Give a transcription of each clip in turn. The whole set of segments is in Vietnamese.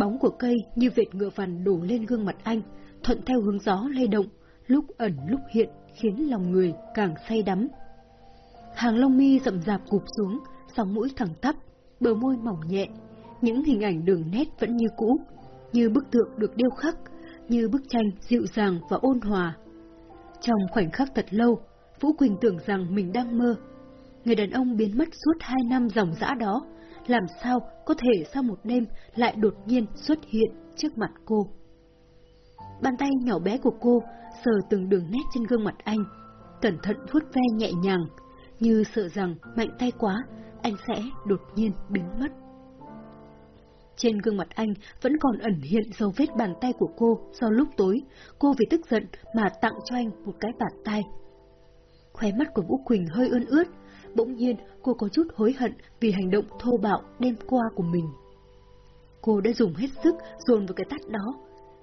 Bóng của cây như vệt ngựa vằn đổ lên gương mặt anh, thuận theo hướng gió lay động, lúc ẩn lúc hiện khiến lòng người càng say đắm. Hàng lông mi rậm rạp cụp xuống, sóng mũi thẳng tắp, bờ môi mỏng nhẹ, những hình ảnh đường nét vẫn như cũ, như bức tượng được điêu khắc, như bức tranh dịu dàng và ôn hòa. Trong khoảnh khắc thật lâu, Vũ Quỳnh tưởng rằng mình đang mơ. Người đàn ông biến mất suốt hai năm dòng dã đó, làm sao có thể sau một đêm lại đột nhiên xuất hiện trước mặt cô. Bàn tay nhỏ bé của cô sờ từng đường nét trên gương mặt anh, cẩn thận vuốt ve nhẹ nhàng, như sợ rằng mạnh tay quá, anh sẽ đột nhiên biến mất. Trên gương mặt anh vẫn còn ẩn hiện dấu vết bàn tay của cô do lúc tối, cô vì tức giận mà tặng cho anh một cái bạt tay. Khóe mắt của Vũ Quỳnh hơi ươn ướt, bỗng nhiên cô có chút hối hận vì hành động thô bạo đêm qua của mình. Cô đã dùng hết sức dồn vào cái tát đó,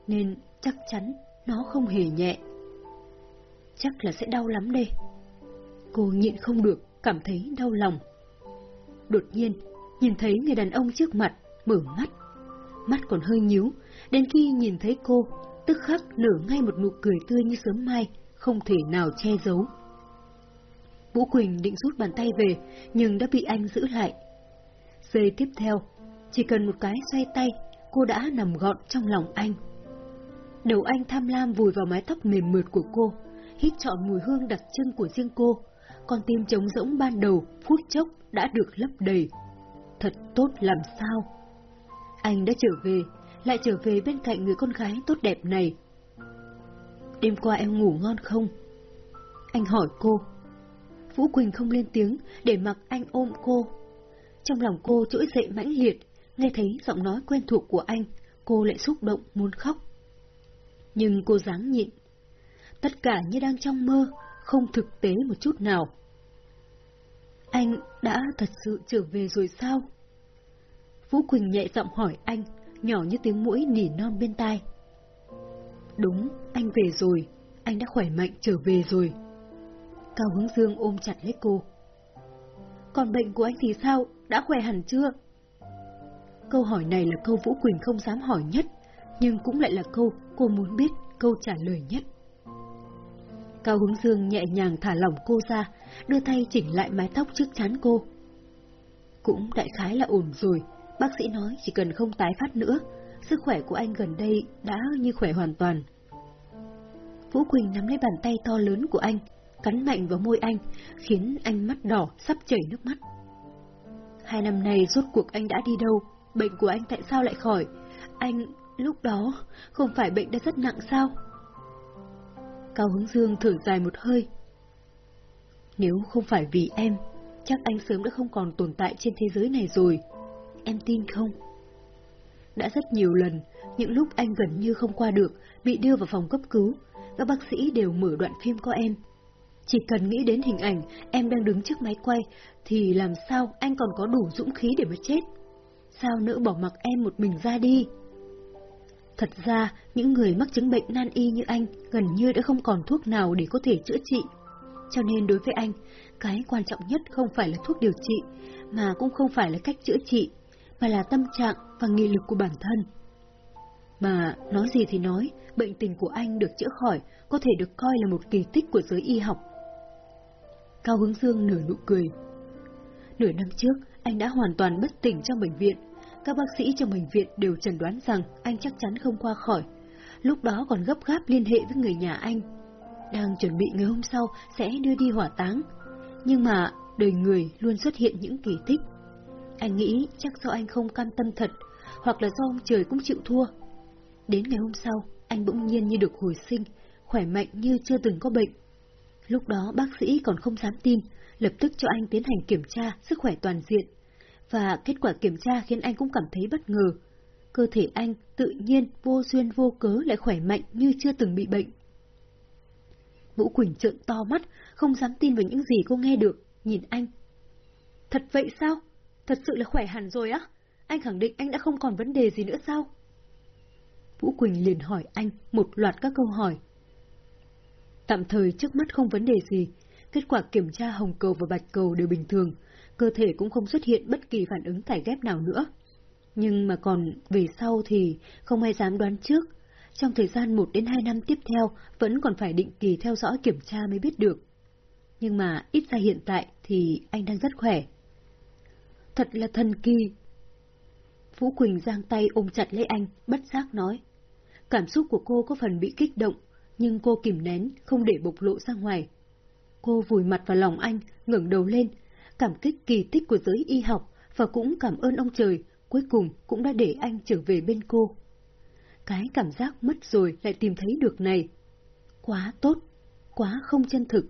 nên chắc chắn nó không hề nhẹ. Chắc là sẽ đau lắm đây. Cô nhịn không được, cảm thấy đau lòng. Đột nhiên, nhìn thấy người đàn ông trước mặt, mở mắt. Mắt còn hơi nhíu, đến khi nhìn thấy cô, tức khắc nở ngay một nụ cười tươi như sớm mai, không thể nào che giấu. Vũ Quỳnh định rút bàn tay về, nhưng đã bị anh giữ lại. Giây tiếp theo, chỉ cần một cái xoay tay, cô đã nằm gọn trong lòng anh. Đầu anh tham lam vùi vào mái tóc mềm mượt của cô, hít trọn mùi hương đặc trưng của riêng cô, con tim trống rỗng ban đầu phút chốc đã được lấp đầy. Thật tốt làm sao? Anh đã trở về, lại trở về bên cạnh người con gái tốt đẹp này. Đêm qua em ngủ ngon không? Anh hỏi cô. Vũ Quỳnh không lên tiếng để mặc anh ôm cô. Trong lòng cô trỗi dậy mãnh liệt, nghe thấy giọng nói quen thuộc của anh, cô lại xúc động muốn khóc. Nhưng cô dáng nhịn. Tất cả như đang trong mơ, không thực tế một chút nào. Anh đã thật sự trở về rồi sao? Vũ Quỳnh nhẹ giọng hỏi anh, nhỏ như tiếng mũi nỉ non bên tai. Đúng, anh về rồi, anh đã khỏe mạnh trở về rồi. Cao Hướng Dương ôm chặt lấy cô. Còn bệnh của anh thì sao, đã khỏe hẳn chưa? Câu hỏi này là câu Vũ Quỳnh không dám hỏi nhất, nhưng cũng lại là câu cô muốn biết câu trả lời nhất. Cao Hướng Dương nhẹ nhàng thả lỏng cô ra, đưa tay chỉnh lại mái tóc trước chán cô. Cũng đại khái là ổn rồi, bác sĩ nói chỉ cần không tái phát nữa, sức khỏe của anh gần đây đã như khỏe hoàn toàn. Vũ Quỳnh nắm lấy bàn tay to lớn của anh, cắn mạnh vào môi anh, khiến anh mắt đỏ sắp chảy nước mắt. Hai năm nay rốt cuộc anh đã đi đâu, bệnh của anh tại sao lại khỏi? Anh, lúc đó, không phải bệnh đã rất nặng sao? Cao Hướng Dương thở dài một hơi. Nếu không phải vì em, chắc anh sớm đã không còn tồn tại trên thế giới này rồi. Em tin không? Đã rất nhiều lần, những lúc anh gần như không qua được, bị đưa vào phòng cấp cứu, các bác sĩ đều mở đoạn phim có em. Chỉ cần nghĩ đến hình ảnh em đang đứng trước máy quay, thì làm sao anh còn có đủ dũng khí để mà chết? Sao nỡ bỏ mặc em một mình ra đi? Thật ra, những người mắc chứng bệnh nan y như anh gần như đã không còn thuốc nào để có thể chữa trị. Cho nên đối với anh, cái quan trọng nhất không phải là thuốc điều trị, mà cũng không phải là cách chữa trị, mà là tâm trạng và nghị lực của bản thân. Mà nói gì thì nói, bệnh tình của anh được chữa khỏi có thể được coi là một kỳ tích của giới y học. Cao Hướng Dương nở nụ cười. Nửa năm trước, anh đã hoàn toàn bất tỉnh trong bệnh viện, các bác sĩ trong bệnh viện đều chẩn đoán rằng anh chắc chắn không qua khỏi. Lúc đó còn gấp gáp liên hệ với người nhà anh. Đang chuẩn bị ngày hôm sau sẽ đưa đi hỏa táng. Nhưng mà đời người luôn xuất hiện những kỳ tích. Anh nghĩ chắc do anh không cam tâm thật, hoặc là do ông trời cũng chịu thua. Đến ngày hôm sau, anh bỗng nhiên như được hồi sinh, khỏe mạnh như chưa từng có bệnh. Lúc đó bác sĩ còn không dám tin, lập tức cho anh tiến hành kiểm tra sức khỏe toàn diện và kết quả kiểm tra khiến anh cũng cảm thấy bất ngờ. Cơ thể anh tự nhiên vô duyên vô cớ lại khỏe mạnh như chưa từng bị bệnh. Vũ Quỳnh trợn to mắt, không dám tin vào những gì cô nghe được, nhìn anh. Thật vậy sao? Thật sự là khỏe hẳn rồi á? Anh khẳng định anh đã không còn vấn đề gì nữa sao? Vũ Quỳnh liền hỏi anh một loạt các câu hỏi. Tạm thời trước mắt không vấn đề gì, kết quả kiểm tra hồng cầu và bạch cầu đều bình thường, cơ thể cũng không xuất hiện bất kỳ phản ứng thải ghép nào nữa. Nhưng mà còn về sau thì không ai dám đoán trước. Trong thời gian 1 đến 2 năm tiếp theo vẫn còn phải định kỳ theo dõi kiểm tra mới biết được. Nhưng mà ít ra hiện tại thì anh đang rất khỏe. Thật là thần kỳ. Vũ Quỳnh giang tay ôm chặt lấy anh, bất giác nói. Cảm xúc của cô có phần bị kích động, nhưng cô kìm nén, không để bộc lộ ra ngoài. Cô vùi mặt vào lòng anh, ngẩng đầu lên, cảm kích kỳ tích của giới y học và cũng cảm ơn ông trời, cuối cùng cũng đã để anh trở về bên cô. Cái cảm giác mất rồi lại tìm thấy được này. Quá tốt, quá không chân thực.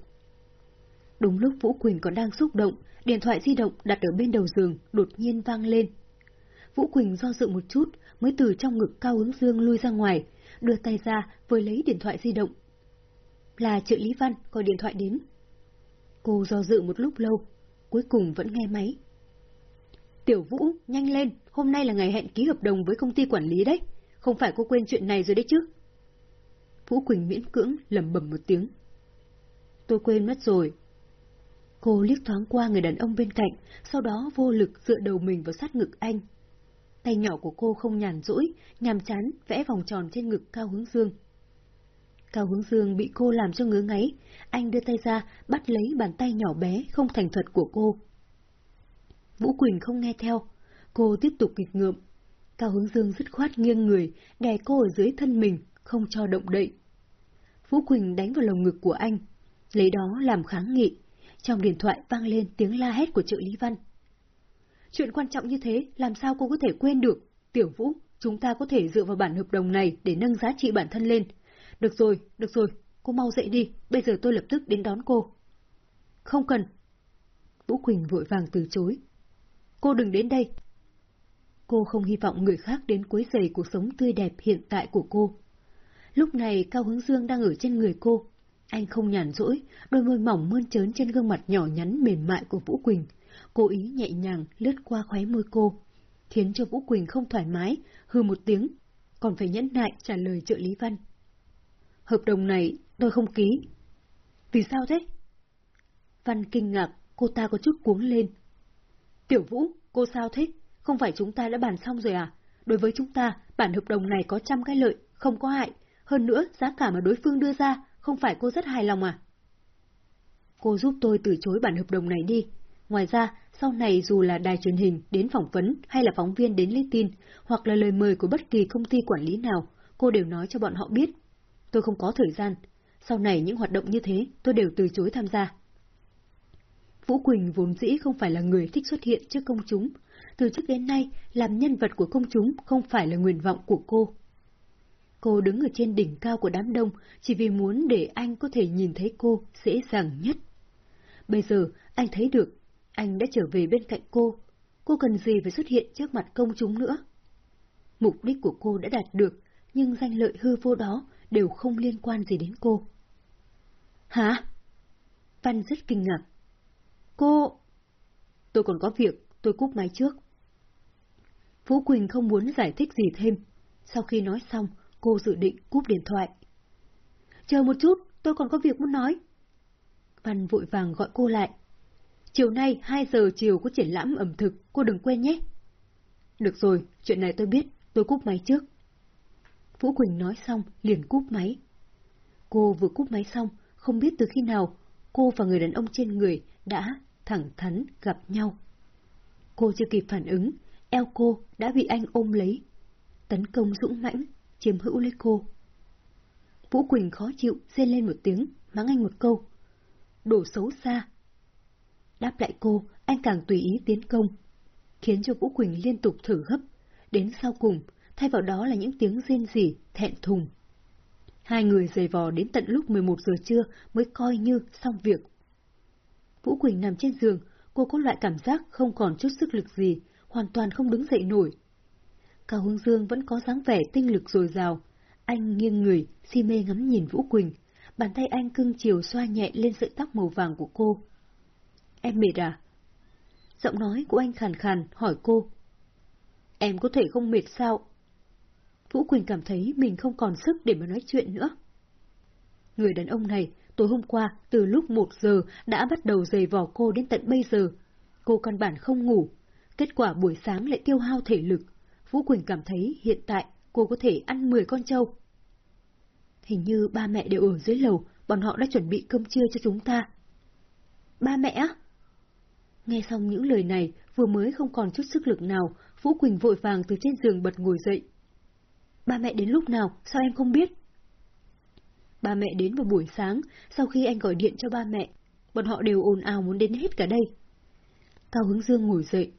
Đúng lúc Vũ Quỳnh còn đang xúc động, điện thoại di động đặt ở bên đầu giường đột nhiên vang lên. Vũ Quỳnh do dự một chút, mới từ trong ngực Cao Hướng Dương lui ra ngoài, đưa tay ra với lấy điện thoại di động. Là trợ lý văn gọi điện thoại đến. Cô do dự một lúc lâu, cuối cùng vẫn nghe máy. Tiểu Vũ, nhanh lên, hôm nay là ngày hẹn ký hợp đồng với công ty quản lý đấy, không phải cô quên chuyện này rồi đấy chứ. Vũ Quỳnh miễn cưỡng lầm bầm một tiếng. Tôi quên mất rồi. Cô liếc thoáng qua người đàn ông bên cạnh, sau đó vô lực dựa đầu mình vào sát ngực anh. Tay nhỏ của cô không nhàn rỗi, nhàm chán vẽ vòng tròn trên ngực Cao Hướng Dương. Cao Hướng Dương bị cô làm cho ngứa ngáy, anh đưa tay ra bắt lấy bàn tay nhỏ bé không thành thật của cô. Vũ Quỳnh không nghe theo, cô tiếp tục kịch ngượm. Cao Hướng Dương dứt khoát nghiêng người, đè cô ở dưới thân mình, không cho động đậy. Vũ Quỳnh đánh vào lồng ngực của anh, lấy đó làm kháng nghị. Trong điện thoại vang lên tiếng la hét của trợ lý văn. Chuyện quan trọng như thế, làm sao cô có thể quên được? Tiểu Vũ, chúng ta có thể dựa vào bản hợp đồng này để nâng giá trị bản thân lên. Được rồi, được rồi, cô mau dậy đi, bây giờ tôi lập tức đến đón cô. Không cần. Vũ Quỳnh vội vàng từ chối. Cô đừng đến đây. Cô không hy vọng người khác đến quấy rầy cuộc sống tươi đẹp hiện tại của cô. Lúc này Cao Hướng Dương đang ở trên người cô. Anh không nhàn rỗi, đôi môi mỏng mơn trớn trên gương mặt nhỏ nhắn mềm mại của Vũ Quỳnh, cố ý nhẹ nhàng lướt qua khóe môi cô, khiến cho Vũ Quỳnh không thoải mái, hư một tiếng, còn phải nhẫn nại trả lời trợ lý văn. Hợp đồng này tôi không ký. Vì sao thế? Văn kinh ngạc, cô ta có chút cuống lên. Tiểu Vũ, cô sao thế? Không phải chúng ta đã bàn xong rồi à? Đối với chúng ta, bản hợp đồng này có trăm cái lợi, không có hại. Hơn nữa, giá cả mà đối phương đưa ra, không phải cô rất hài lòng à? Cô giúp tôi từ chối bản hợp đồng này đi. Ngoài ra, sau này dù là đài truyền hình đến phỏng vấn hay là phóng viên đến lấy tin, hoặc là lời mời của bất kỳ công ty quản lý nào, cô đều nói cho bọn họ biết. Tôi không có thời gian. Sau này những hoạt động như thế, tôi đều từ chối tham gia. Vũ Quỳnh vốn dĩ không phải là người thích xuất hiện trước công chúng. Từ trước đến nay, làm nhân vật của công chúng không phải là nguyện vọng của cô. Cô đứng ở trên đỉnh cao của đám đông chỉ vì muốn để anh có thể nhìn thấy cô dễ dàng nhất. Bây giờ, anh thấy được anh đã trở về bên cạnh cô. Cô cần gì phải xuất hiện trước mặt công chúng nữa? Mục đích của cô đã đạt được, nhưng danh lợi hư vô đó đều không liên quan gì đến cô. Hả? Văn rất kinh ngạc. Cô... Tôi còn có việc, tôi cúp máy trước. Phú Quỳnh không muốn giải thích gì thêm. Sau khi nói xong, cô dự định cúp điện thoại. Chờ một chút, tôi còn có việc muốn nói. Văn vội vàng gọi cô lại. Chiều nay 2 giờ chiều có triển lãm ẩm thực, cô đừng quên nhé. Được rồi, chuyện này tôi biết, tôi cúp máy trước. Vũ Quỳnh nói xong, liền cúp máy. Cô vừa cúp máy xong, không biết từ khi nào, cô và người đàn ông trên người đã thẳng thắn gặp nhau. Cô chưa kịp phản ứng, eo cô đã bị anh ôm lấy. Tấn công dũng mãnh, chiếm hữu lấy cô. Vũ Quỳnh khó chịu, rên lên một tiếng, mắng anh một câu. Đổ xấu xa, Đáp lại cô, anh càng tùy ý tiến công, khiến cho Vũ Quỳnh liên tục thử gấp. Đến sau cùng, thay vào đó là những tiếng rên rỉ, thẹn thùng. Hai người giày vò đến tận lúc 11 giờ trưa mới coi như xong việc. Vũ Quỳnh nằm trên giường, cô có loại cảm giác không còn chút sức lực gì, hoàn toàn không đứng dậy nổi. Cao Hương Dương vẫn có dáng vẻ tinh lực dồi dào. Anh nghiêng người, si mê ngắm nhìn Vũ Quỳnh. Bàn tay anh cưng chiều xoa nhẹ lên sợi tóc màu vàng của cô. Em mệt à? Giọng nói của anh khàn khàn hỏi cô. Em có thể không mệt sao? Vũ Quỳnh cảm thấy mình không còn sức để mà nói chuyện nữa. Người đàn ông này, tối hôm qua, từ lúc một giờ đã bắt đầu giày vò cô đến tận bây giờ. Cô căn bản không ngủ. Kết quả buổi sáng lại tiêu hao thể lực. Vũ Quỳnh cảm thấy hiện tại cô có thể ăn 10 con trâu. Hình như ba mẹ đều ở dưới lầu, bọn họ đã chuẩn bị cơm trưa cho chúng ta. Ba mẹ á? Nghe xong những lời này, vừa mới không còn chút sức lực nào, Vũ Quỳnh vội vàng từ trên giường bật ngồi dậy. Ba mẹ đến lúc nào, sao em không biết? Ba mẹ đến vào buổi sáng, sau khi anh gọi điện cho ba mẹ, bọn họ đều ồn ào muốn đến hết cả đây. Cao Hướng Dương ngồi dậy.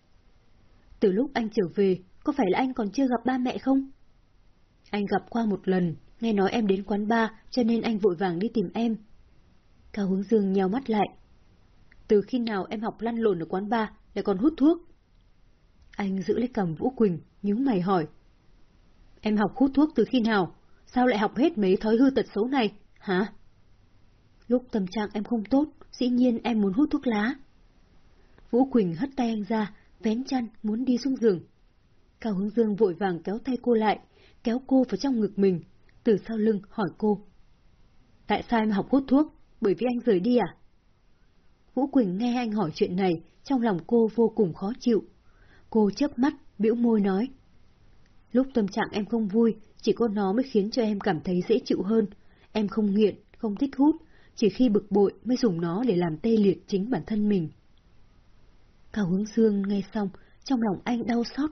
Từ lúc anh trở về, có phải là anh còn chưa gặp ba mẹ không? Anh gặp qua một lần, nghe nói em đến quán bar, cho nên anh vội vàng đi tìm em. Cao Hướng Dương nheo mắt lại. Từ khi nào em học lăn lộn ở quán bar, lại còn hút thuốc? Anh giữ lấy cầm Vũ Quỳnh, nhướng mày hỏi. Em học hút thuốc từ khi nào? Sao lại học hết mấy thói hư tật xấu này, hả? Lúc tâm trạng em không tốt, dĩ nhiên em muốn hút thuốc lá. Vũ Quỳnh hất tay anh ra, vén chăn, muốn đi xuống giường. Cao Hướng Dương vội vàng kéo tay cô lại, kéo cô vào trong ngực mình, từ sau lưng hỏi cô. Tại sao em học hút thuốc? Bởi vì anh rời đi à? Vũ Quỳnh nghe anh hỏi chuyện này, trong lòng cô vô cùng khó chịu. Cô chớp mắt, bĩu môi nói. Lúc tâm trạng em không vui, chỉ có nó mới khiến cho em cảm thấy dễ chịu hơn. Em không nghiện, không thích hút, chỉ khi bực bội mới dùng nó để làm tê liệt chính bản thân mình. Cao hướng dương nghe xong, trong lòng anh đau xót.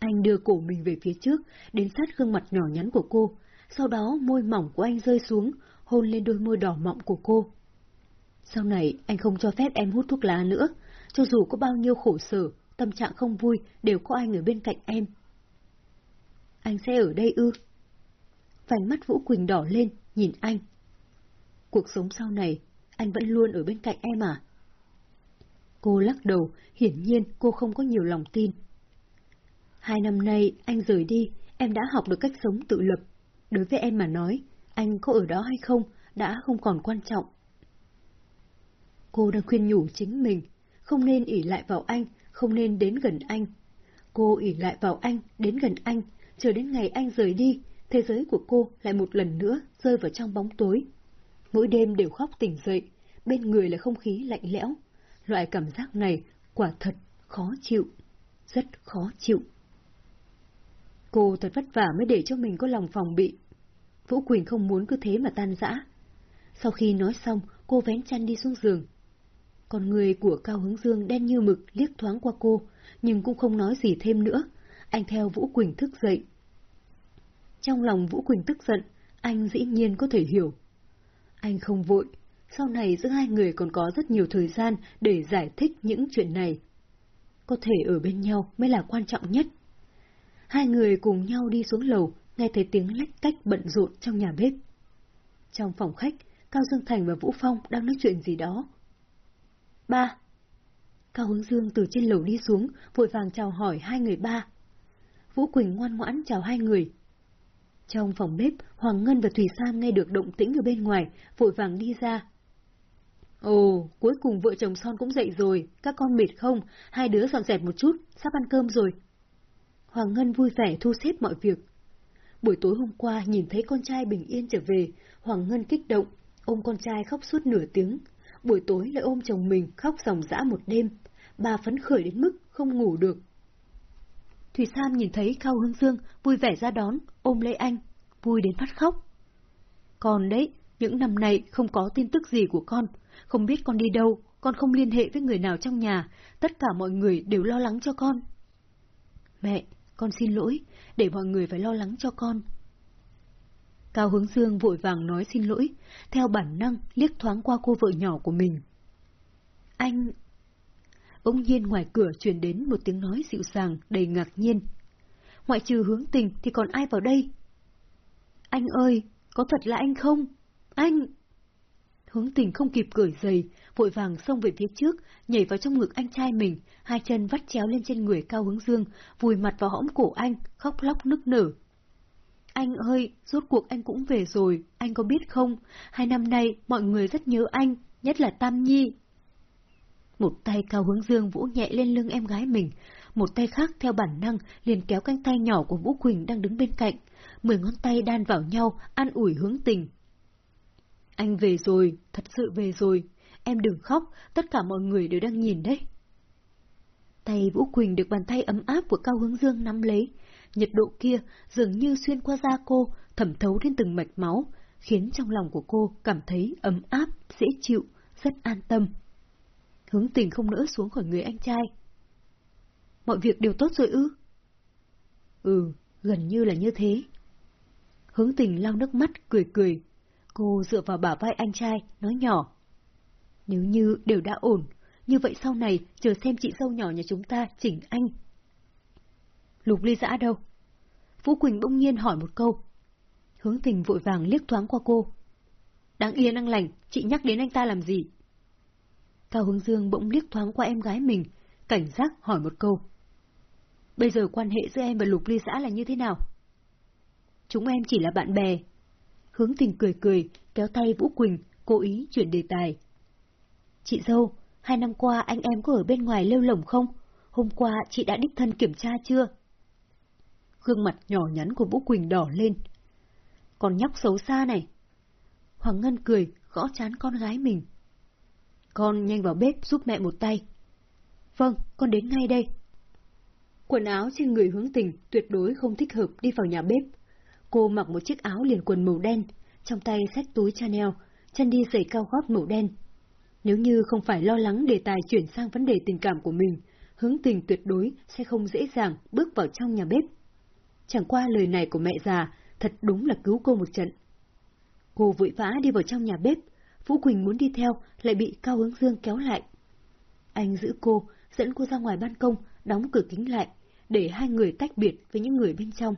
Anh đưa cổ mình về phía trước, đến sát gương mặt nhỏ nhắn của cô, sau đó môi mỏng của anh rơi xuống, hôn lên đôi môi đỏ mọng của cô. Sau này anh không cho phép em hút thuốc lá nữa, cho dù có bao nhiêu khổ sở, tâm trạng không vui đều có anh ở bên cạnh em. Anh sẽ ở đây ư? Vành mắt Vũ Quỳnh đỏ lên, nhìn anh. Cuộc sống sau này, anh vẫn luôn ở bên cạnh em à? Cô lắc đầu, hiển nhiên cô không có nhiều lòng tin. Hai năm nay anh rời đi, em đã học được cách sống tự lập. Đối với em mà nói, anh có ở đó hay không đã không còn quan trọng. Cô đang khuyên nhủ chính mình, không nên ỉ lại vào anh, không nên đến gần anh. Cô ỉ lại vào anh, đến gần anh, chờ đến ngày anh rời đi, thế giới của cô lại một lần nữa rơi vào trong bóng tối. Mỗi đêm đều khóc tỉnh dậy, bên người là không khí lạnh lẽo. Loại cảm giác này quả thật khó chịu, rất khó chịu. Cô thật vất vả mới để cho mình có lòng phòng bị. Vũ Quỳnh không muốn cứ thế mà tan rã. Sau khi nói xong, cô vén chăn đi xuống giường. Còn người của Cao Hướng Dương đen như mực liếc thoáng qua cô, nhưng cũng không nói gì thêm nữa. Anh theo Vũ Quỳnh thức dậy. Trong lòng Vũ Quỳnh tức giận, anh dĩ nhiên có thể hiểu. Anh không vội, sau này giữa hai người còn có rất nhiều thời gian để giải thích những chuyện này. Có thể ở bên nhau mới là quan trọng nhất. Hai người cùng nhau đi xuống lầu, nghe thấy tiếng lách cách bận rộn trong nhà bếp. Trong phòng khách, Cao Dương Thành và Vũ Phong đang nói chuyện gì đó. Ba. Cao Hướng Dương từ trên lầu đi xuống, vội vàng chào hỏi hai người ba. Vũ Quỳnh ngoan ngoãn chào hai người. Trong phòng bếp, Hoàng Ngân và Thủy Sam nghe được động tĩnh ở bên ngoài, vội vàng đi ra. Ồ, cuối cùng vợ chồng son cũng dậy rồi, các con mệt không? Hai đứa dọn dẹp một chút, sắp ăn cơm rồi. Hoàng Ngân vui vẻ thu xếp mọi việc. Buổi tối hôm qua nhìn thấy con trai bình yên trở về, Hoàng Ngân kích động, ôm con trai khóc suốt nửa tiếng. Buổi tối lại ôm chồng mình khóc ròng rã một đêm. Bà phấn khởi đến mức không ngủ được. Thủy Sam nhìn thấy Cao Hương Dương vui vẻ ra đón, ôm lấy anh, vui đến phát khóc. Còn đấy, những năm này không có tin tức gì của con, không biết con đi đâu, con không liên hệ với người nào trong nhà, tất cả mọi người đều lo lắng cho con. Mẹ, con xin lỗi, để mọi người phải lo lắng cho con. Cao Hướng Dương vội vàng nói xin lỗi, theo bản năng liếc thoáng qua cô vợ nhỏ của mình. Anh... Bỗng nhiên ngoài cửa truyền đến một tiếng nói dịu dàng, đầy ngạc nhiên. Ngoại trừ hướng tình thì còn ai vào đây? Anh ơi, có thật là anh không? Anh... Hướng tình không kịp cởi giày, vội vàng xông về phía trước, nhảy vào trong ngực anh trai mình, hai chân vắt chéo lên trên người Cao Hướng Dương, vùi mặt vào hõm cổ anh, khóc lóc nức nở. Anh ơi, rốt cuộc anh cũng về rồi, anh có biết không? Hai năm nay, mọi người rất nhớ anh, nhất là Tam Nhi. Một tay Cao Hướng Dương vỗ nhẹ lên lưng em gái mình, một tay khác theo bản năng liền kéo cánh tay nhỏ của Vũ Quỳnh đang đứng bên cạnh. Mười ngón tay đan vào nhau, an ủi hướng tình. Anh về rồi, thật sự về rồi. Em đừng khóc, tất cả mọi người đều đang nhìn đấy. Tay Vũ Quỳnh được bàn tay ấm áp của Cao Hướng Dương nắm lấy. Nhiệt độ kia dường như xuyên qua da cô, thẩm thấu đến từng mạch máu, khiến trong lòng của cô cảm thấy ấm áp, dễ chịu, rất an tâm. Hướng tình không nỡ xuống khỏi người anh trai. Mọi việc đều tốt rồi ư? Ừ, gần như là như thế. Hướng tình lau nước mắt, cười cười. Cô dựa vào bả vai anh trai, nói nhỏ. Nếu như đều đã ổn, như vậy sau này chờ xem chị dâu nhỏ nhà chúng ta chỉnh anh. Lục ly giã đâu? Vũ Quỳnh bỗng nhiên hỏi một câu. Hướng tình vội vàng liếc thoáng qua cô. Đáng yên năng lành, chị nhắc đến anh ta làm gì? Cao Hướng Dương bỗng liếc thoáng qua em gái mình, cảnh giác hỏi một câu. Bây giờ quan hệ giữa em và Lục Ly xã là như thế nào? Chúng em chỉ là bạn bè. Hướng tình cười cười, kéo tay Vũ Quỳnh, cố ý chuyển đề tài. Chị dâu, hai năm qua anh em có ở bên ngoài lêu lồng không? Hôm qua chị đã đích thân kiểm tra chưa? Gương mặt nhỏ nhắn của Vũ Quỳnh đỏ lên. Con nhóc xấu xa này. Hoàng Ngân cười, gõ chán con gái mình. Con nhanh vào bếp giúp mẹ một tay. Vâng, con đến ngay đây. Quần áo trên người hướng tình tuyệt đối không thích hợp đi vào nhà bếp. Cô mặc một chiếc áo liền quần màu đen, trong tay xách túi Chanel, chân đi giày cao gót màu đen. Nếu như không phải lo lắng đề tài chuyển sang vấn đề tình cảm của mình, hướng tình tuyệt đối sẽ không dễ dàng bước vào trong nhà bếp. Chẳng qua lời này của mẹ già thật đúng là cứu cô một trận. Cô vội vã đi vào trong nhà bếp, Vũ Quỳnh muốn đi theo lại bị Cao Hướng Dương kéo lại. Anh giữ cô, dẫn cô ra ngoài ban công, đóng cửa kính lại, để hai người tách biệt với những người bên trong.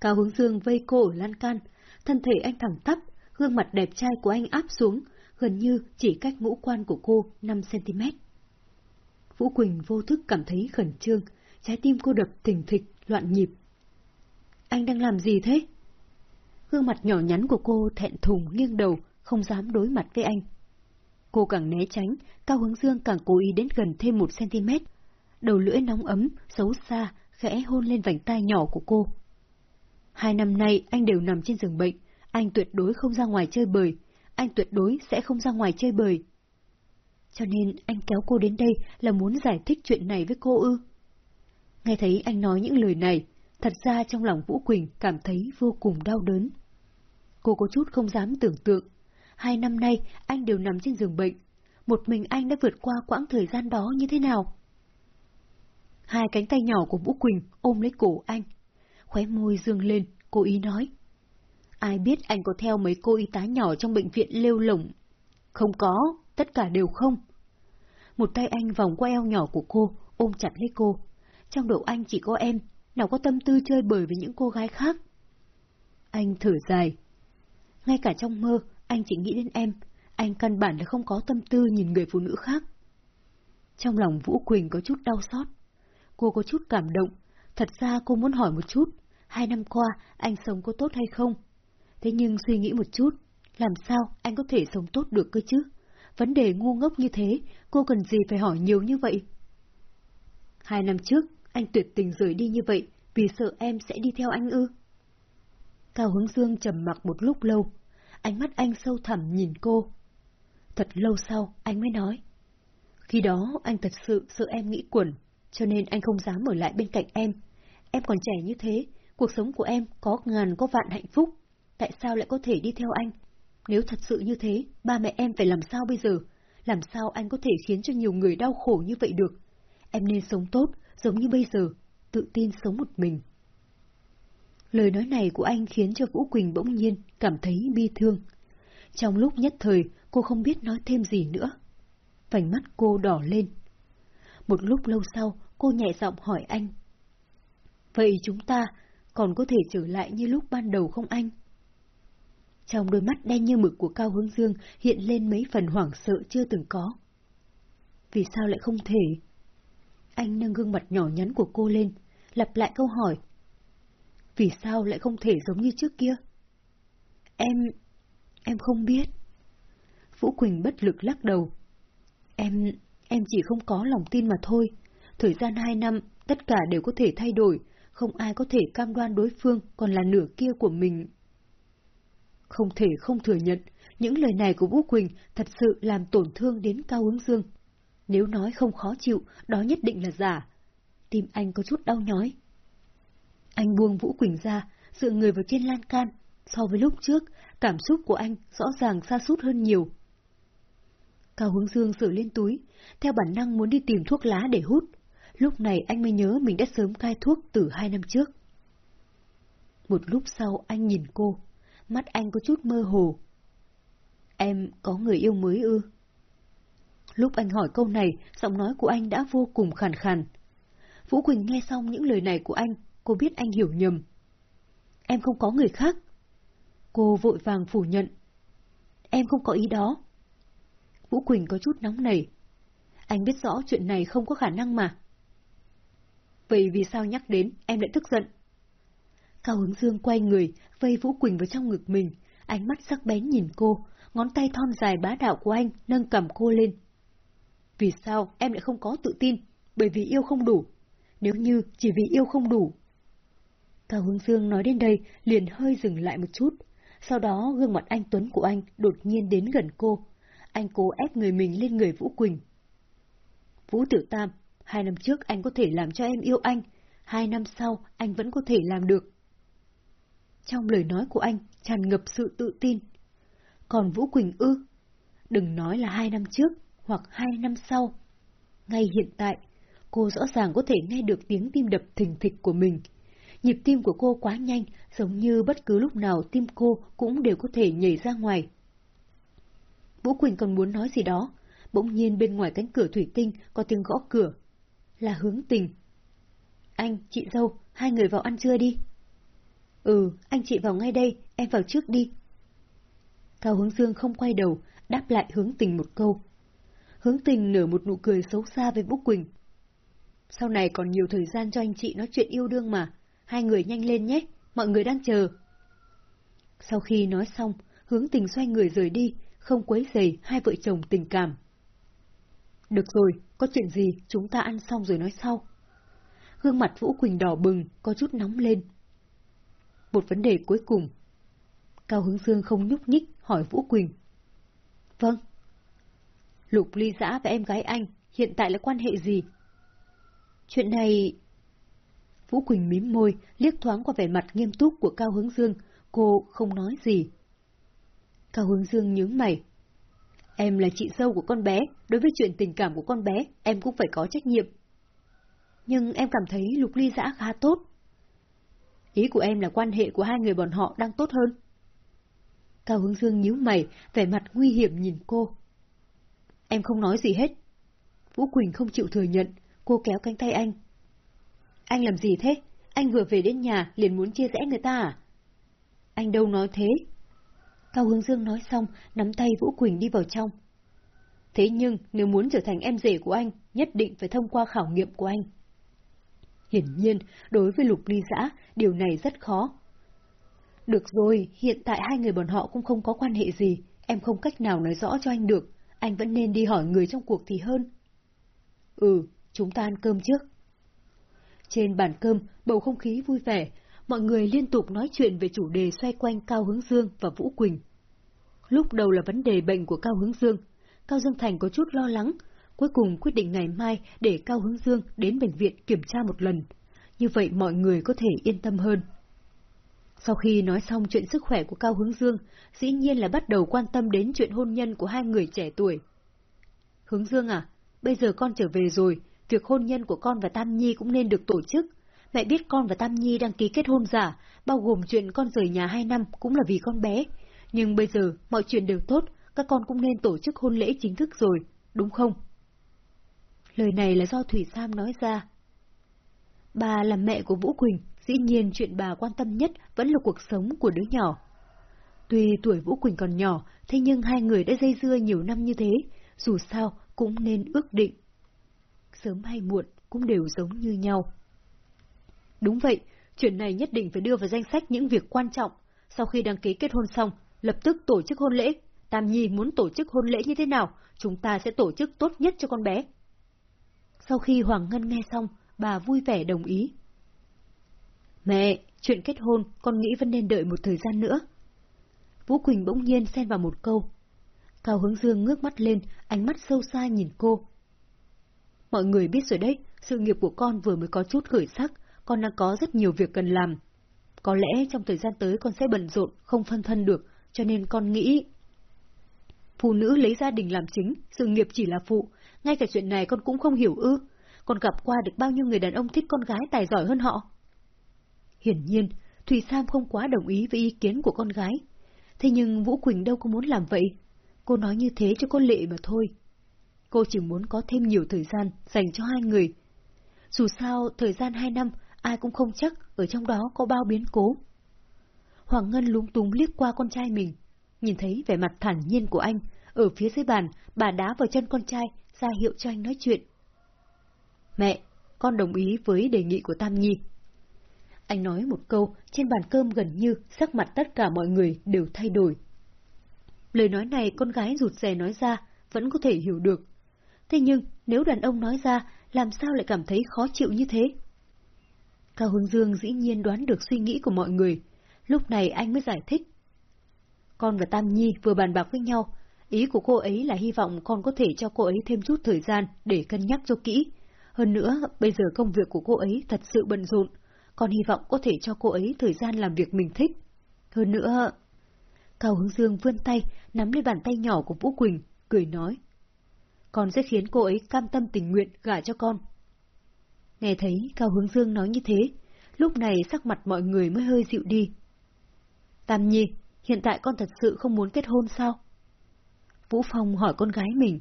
Cao Hướng Dương vây cô ở lan can, thân thể anh thẳng tắp, gương mặt đẹp trai của anh áp xuống, gần như chỉ cách ngũ quan của cô 5cm. Vũ Quỳnh vô thức cảm thấy khẩn trương, trái tim cô đập thình thịch, loạn nhịp. Anh đang làm gì thế? Gương mặt nhỏ nhắn của cô thẹn thùng nghiêng đầu, không dám đối mặt với anh. Cô càng né tránh, Cao Hướng Dương càng cố ý đến gần thêm một cm. Đầu lưỡi nóng ấm, xấu xa, khẽ hôn lên vành tai nhỏ của cô. Hai năm nay anh đều nằm trên giường bệnh, anh tuyệt đối không ra ngoài chơi bời, anh tuyệt đối sẽ không ra ngoài chơi bời. Cho nên anh kéo cô đến đây là muốn giải thích chuyện này với cô ư. Nghe thấy anh nói những lời này, thật ra trong lòng Vũ Quỳnh cảm thấy vô cùng đau đớn. Cô có chút không dám tưởng tượng. Hai năm nay anh đều nằm trên giường bệnh. Một mình anh đã vượt qua quãng thời gian đó như thế nào? Hai cánh tay nhỏ của Vũ Quỳnh ôm lấy cổ anh. Khóe môi dương lên, cô ý nói. Ai biết anh có theo mấy cô y tá nhỏ trong bệnh viện lêu lổng? Không có, tất cả đều không. Một tay anh vòng qua eo nhỏ của cô, ôm chặt lấy cô. Trong đầu anh chỉ có em, nào có tâm tư chơi bời với những cô gái khác. Anh thở dài. Ngay cả trong mơ, anh chỉ nghĩ đến em, anh căn bản là không có tâm tư nhìn người phụ nữ khác. Trong lòng Vũ Quỳnh có chút đau xót. Cô có chút cảm động, thật ra cô muốn hỏi một chút, hai năm qua anh sống có tốt hay không? Thế nhưng suy nghĩ một chút, làm sao anh có thể sống tốt được cơ chứ? Vấn đề ngu ngốc như thế, cô cần gì phải hỏi nhiều như vậy? Hai năm trước, anh tuyệt tình rời đi như vậy vì sợ em sẽ đi theo anh ư. Cao Hướng Dương trầm mặc một lúc lâu, ánh mắt anh sâu thẳm nhìn cô. Thật lâu sau, anh mới nói. Khi đó, anh thật sự sợ em nghĩ quẩn, cho nên anh không dám ở lại bên cạnh em. Em còn trẻ như thế, cuộc sống của em có ngàn có vạn hạnh phúc, tại sao lại có thể đi theo anh? Nếu thật sự như thế, ba mẹ em phải làm sao bây giờ? Làm sao anh có thể khiến cho nhiều người đau khổ như vậy được? Em nên sống tốt, giống như bây giờ, tự tin sống một mình. Lời nói này của anh khiến cho Vũ Quỳnh bỗng nhiên cảm thấy bi thương. Trong lúc nhất thời, cô không biết nói thêm gì nữa. Vành mắt cô đỏ lên. Một lúc lâu sau, cô nhẹ giọng hỏi anh. Vậy chúng ta còn có thể trở lại như lúc ban đầu không anh? Trong đôi mắt đen như mực của Cao Hướng Dương hiện lên mấy phần hoảng sợ chưa từng có. Vì sao lại không thể? Anh nâng gương mặt nhỏ nhắn của cô lên, lặp lại câu hỏi. Vì sao lại không thể giống như trước kia? Em... em không biết. Vũ Quỳnh bất lực lắc đầu. Em... em chỉ không có lòng tin mà thôi. Thời gian hai năm, tất cả đều có thể thay đổi, không ai có thể cam đoan đối phương còn là nửa kia của mình. Không thể không thừa nhận, những lời này của Vũ Quỳnh thật sự làm tổn thương đến Cao Hướng Dương. Nếu nói không khó chịu, đó nhất định là giả. Tim anh có chút đau nhói. Anh buông Vũ Quỳnh ra, dựa người vào trên lan can. So với lúc trước, cảm xúc của anh rõ ràng xa sút hơn nhiều. Cao Hướng Dương sửa lên túi, theo bản năng muốn đi tìm thuốc lá để hút. Lúc này anh mới nhớ mình đã sớm cai thuốc từ hai năm trước. Một lúc sau anh nhìn cô, mắt anh có chút mơ hồ. Em có người yêu mới ư? Lúc anh hỏi câu này, giọng nói của anh đã vô cùng khàn khàn. Vũ Quỳnh nghe xong những lời này của anh, cô biết anh hiểu nhầm. Em không có người khác. Cô vội vàng phủ nhận. Em không có ý đó. Vũ Quỳnh có chút nóng nảy. Anh biết rõ chuyện này không có khả năng mà. Vậy vì sao nhắc đến em lại tức giận? Cao Hướng Dương quay người, vây Vũ Quỳnh vào trong ngực mình, ánh mắt sắc bén nhìn cô, ngón tay thon dài bá đạo của anh nâng cầm cô lên. Vì sao em lại không có tự tin? Bởi vì yêu không đủ. Nếu như chỉ vì yêu không đủ. Cao Hướng Dương nói đến đây liền hơi dừng lại một chút. Sau đó gương mặt anh Tuấn của anh đột nhiên đến gần cô. Anh cố ép người mình lên người Vũ Quỳnh. Vũ Tiểu Tam, hai năm trước anh có thể làm cho em yêu anh. Hai năm sau anh vẫn có thể làm được. Trong lời nói của anh tràn ngập sự tự tin. Còn Vũ Quỳnh ư? Đừng nói là hai năm trước, hoặc hai năm sau. Ngay hiện tại, cô rõ ràng có thể nghe được tiếng tim đập thình thịch của mình. Nhịp tim của cô quá nhanh, giống như bất cứ lúc nào tim cô cũng đều có thể nhảy ra ngoài. Vũ Quỳnh còn muốn nói gì đó, bỗng nhiên bên ngoài cánh cửa thủy tinh có tiếng gõ cửa. Là hướng tình. Anh, chị dâu, hai người vào ăn trưa đi. Ừ, anh chị vào ngay đây, em vào trước đi. Cao hướng dương không quay đầu, đáp lại hướng tình một câu. Hướng tình nở một nụ cười xấu xa với Vũ Quỳnh. Sau này còn nhiều thời gian cho anh chị nói chuyện yêu đương mà. Hai người nhanh lên nhé, mọi người đang chờ. Sau khi nói xong, hướng tình xoay người rời đi, không quấy rầy hai vợ chồng tình cảm. Được rồi, có chuyện gì chúng ta ăn xong rồi nói sau. Gương mặt Vũ Quỳnh đỏ bừng, có chút nóng lên. Một vấn đề cuối cùng. Cao Hướng Dương không nhúc nhích hỏi Vũ Quỳnh. Vâng. Lục ly giã và em gái anh hiện tại là quan hệ gì? Chuyện này... Vũ Quỳnh mím môi, liếc thoáng qua vẻ mặt nghiêm túc của Cao Hướng Dương, cô không nói gì. Cao Hướng Dương nhướng mày. Em là chị dâu của con bé, đối với chuyện tình cảm của con bé, em cũng phải có trách nhiệm. Nhưng em cảm thấy Lục Ly Giã khá tốt. Ý của em là quan hệ của hai người bọn họ đang tốt hơn. Cao Hướng Dương nhíu mày, vẻ mặt nguy hiểm nhìn cô. Em không nói gì hết. Vũ Quỳnh không chịu thừa nhận, cô kéo cánh tay anh. Anh làm gì thế? Anh vừa về đến nhà liền muốn chia rẽ người ta à? Anh đâu nói thế. Cao Hướng Dương nói xong, nắm tay Vũ Quỳnh đi vào trong. Thế nhưng, nếu muốn trở thành em rể của anh, nhất định phải thông qua khảo nghiệm của anh. Hiển nhiên, đối với Lục Ly Giã, điều này rất khó. Được rồi, hiện tại hai người bọn họ cũng không có quan hệ gì, em không cách nào nói rõ cho anh được, anh vẫn nên đi hỏi người trong cuộc thì hơn. Ừ, chúng ta ăn cơm trước. Trên bàn cơm, bầu không khí vui vẻ, mọi người liên tục nói chuyện về chủ đề xoay quanh Cao Hướng Dương và Vũ Quỳnh. Lúc đầu là vấn đề bệnh của Cao Hướng Dương, Cao Dương Thành có chút lo lắng, cuối cùng quyết định ngày mai để Cao Hướng Dương đến bệnh viện kiểm tra một lần. Như vậy mọi người có thể yên tâm hơn. Sau khi nói xong chuyện sức khỏe của Cao Hướng Dương, dĩ nhiên là bắt đầu quan tâm đến chuyện hôn nhân của hai người trẻ tuổi. Hướng Dương à, bây giờ con trở về rồi, việc hôn nhân của con và Tam Nhi cũng nên được tổ chức. Mẹ biết con và Tam Nhi đăng ký kết hôn giả, bao gồm chuyện con rời nhà hai năm cũng là vì con bé. Nhưng bây giờ mọi chuyện đều tốt, các con cũng nên tổ chức hôn lễ chính thức rồi, đúng không? Lời này là do Thủy Sam nói ra. Bà là mẹ của Vũ Quỳnh, dĩ nhiên chuyện bà quan tâm nhất vẫn là cuộc sống của đứa nhỏ. Tuy tuổi Vũ Quỳnh còn nhỏ, thế nhưng hai người đã dây dưa nhiều năm như thế, dù sao cũng nên ước định. Sớm hay muộn cũng đều giống như nhau. Đúng vậy, chuyện này nhất định phải đưa vào danh sách những việc quan trọng. Sau khi đăng ký kết hôn xong, lập tức tổ chức hôn lễ. Tam Nhi muốn tổ chức hôn lễ như thế nào, chúng ta sẽ tổ chức tốt nhất cho con bé. Sau khi Hoàng Ngân nghe xong, bà vui vẻ đồng ý. Mẹ, chuyện kết hôn, con nghĩ vẫn nên đợi một thời gian nữa. Vũ Quỳnh bỗng nhiên xen vào một câu. Cao Hướng Dương ngước mắt lên, ánh mắt sâu xa nhìn cô. mọi người biết rồi đấy, sự nghiệp của con vừa mới có chút khởi sắc, con đang có rất nhiều việc cần làm. Có lẽ trong thời gian tới con sẽ bận rộn, không phân thân được, cho nên con nghĩ... Phụ nữ lấy gia đình làm chính, sự nghiệp chỉ là phụ, ngay cả chuyện này con cũng không hiểu ư. Con gặp qua được bao nhiêu người đàn ông thích con gái tài giỏi hơn họ. Hiển nhiên, Thùy Sam không quá đồng ý với ý kiến của con gái. Thế nhưng Vũ Quỳnh đâu có muốn làm vậy. Cô nói như thế cho có lệ mà thôi. Cô chỉ muốn có thêm nhiều thời gian dành cho hai người. Dù sao, thời gian hai năm, ai cũng không chắc ở trong đó có bao biến cố. Hoàng Ngân lúng túng liếc qua con trai mình, nhìn thấy vẻ mặt thản nhiên của anh, ở phía dưới bàn, bà đá vào chân con trai, ra hiệu cho anh nói chuyện. Mẹ, con đồng ý với đề nghị của Tam Nhi. Anh nói một câu, trên bàn cơm gần như sắc mặt tất cả mọi người đều thay đổi. Lời nói này con gái rụt rè nói ra, vẫn có thể hiểu được. Thế nhưng, nếu đàn ông nói ra, làm sao lại cảm thấy khó chịu như thế? Cao Hưng Dương dĩ nhiên đoán được suy nghĩ của mọi người. Lúc này anh mới giải thích. Con và Tam Nhi vừa bàn bạc với nhau. Ý của cô ấy là hy vọng con có thể cho cô ấy thêm chút thời gian để cân nhắc cho kỹ. Hơn nữa, bây giờ công việc của cô ấy thật sự bận rộn. Con hy vọng có thể cho cô ấy thời gian làm việc mình thích. Hơn nữa... Cao Hướng Dương vươn tay, nắm lấy bàn tay nhỏ của Vũ Quỳnh, cười nói. Con sẽ khiến cô ấy cam tâm tình nguyện gả cho con. Nghe thấy Cao Hướng Dương nói như thế, lúc này sắc mặt mọi người mới hơi dịu đi. Tam Nhi, hiện tại con thật sự không muốn kết hôn sao? Vũ Phong hỏi con gái mình.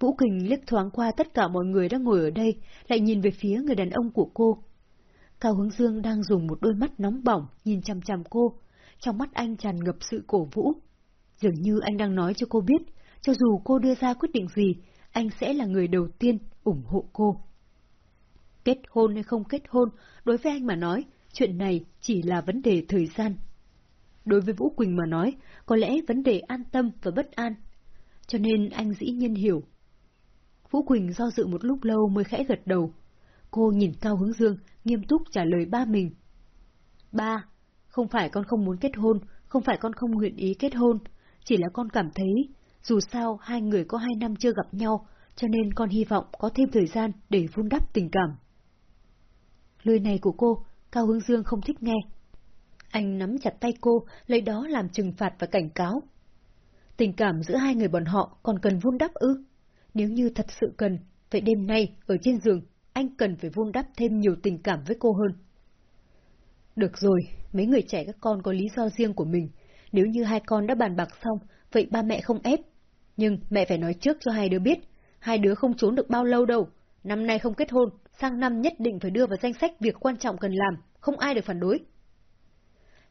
Vũ quỳnh liếc thoáng qua tất cả mọi người đang ngồi ở đây, lại nhìn về phía người đàn ông của cô. Cao Hướng Dương đang dùng một đôi mắt nóng bỏng nhìn chằm chằm cô, trong mắt anh tràn ngập sự cổ vũ. Dường như anh đang nói cho cô biết, cho dù cô đưa ra quyết định gì, anh sẽ là người đầu tiên ủng hộ cô. Kết hôn hay không kết hôn, đối với anh mà nói, chuyện này chỉ là vấn đề thời gian. Đối với Vũ Quỳnh mà nói, có lẽ vấn đề an tâm và bất an. Cho nên anh dĩ nhiên hiểu. Vũ Quỳnh do dự một lúc lâu mới khẽ gật đầu. Cô nhìn Cao Hướng Dương, nghiêm túc trả lời ba mình. Ba, không phải con không muốn kết hôn, không phải con không nguyện ý kết hôn, chỉ là con cảm thấy, dù sao hai người có hai năm chưa gặp nhau, cho nên con hy vọng có thêm thời gian để vun đắp tình cảm. Lời này của cô, Cao Hướng Dương không thích nghe. Anh nắm chặt tay cô, lấy đó làm trừng phạt và cảnh cáo. Tình cảm giữa hai người bọn họ còn cần vun đắp ư? Nếu như thật sự cần, vậy đêm nay, ở trên giường, anh cần phải vuông đắp thêm nhiều tình cảm với cô hơn. Được rồi, mấy người trẻ các con có lý do riêng của mình. Nếu như hai con đã bàn bạc xong, vậy ba mẹ không ép. Nhưng mẹ phải nói trước cho hai đứa biết, hai đứa không trốn được bao lâu đâu. Năm nay không kết hôn, sang năm nhất định phải đưa vào danh sách việc quan trọng cần làm, không ai được phản đối.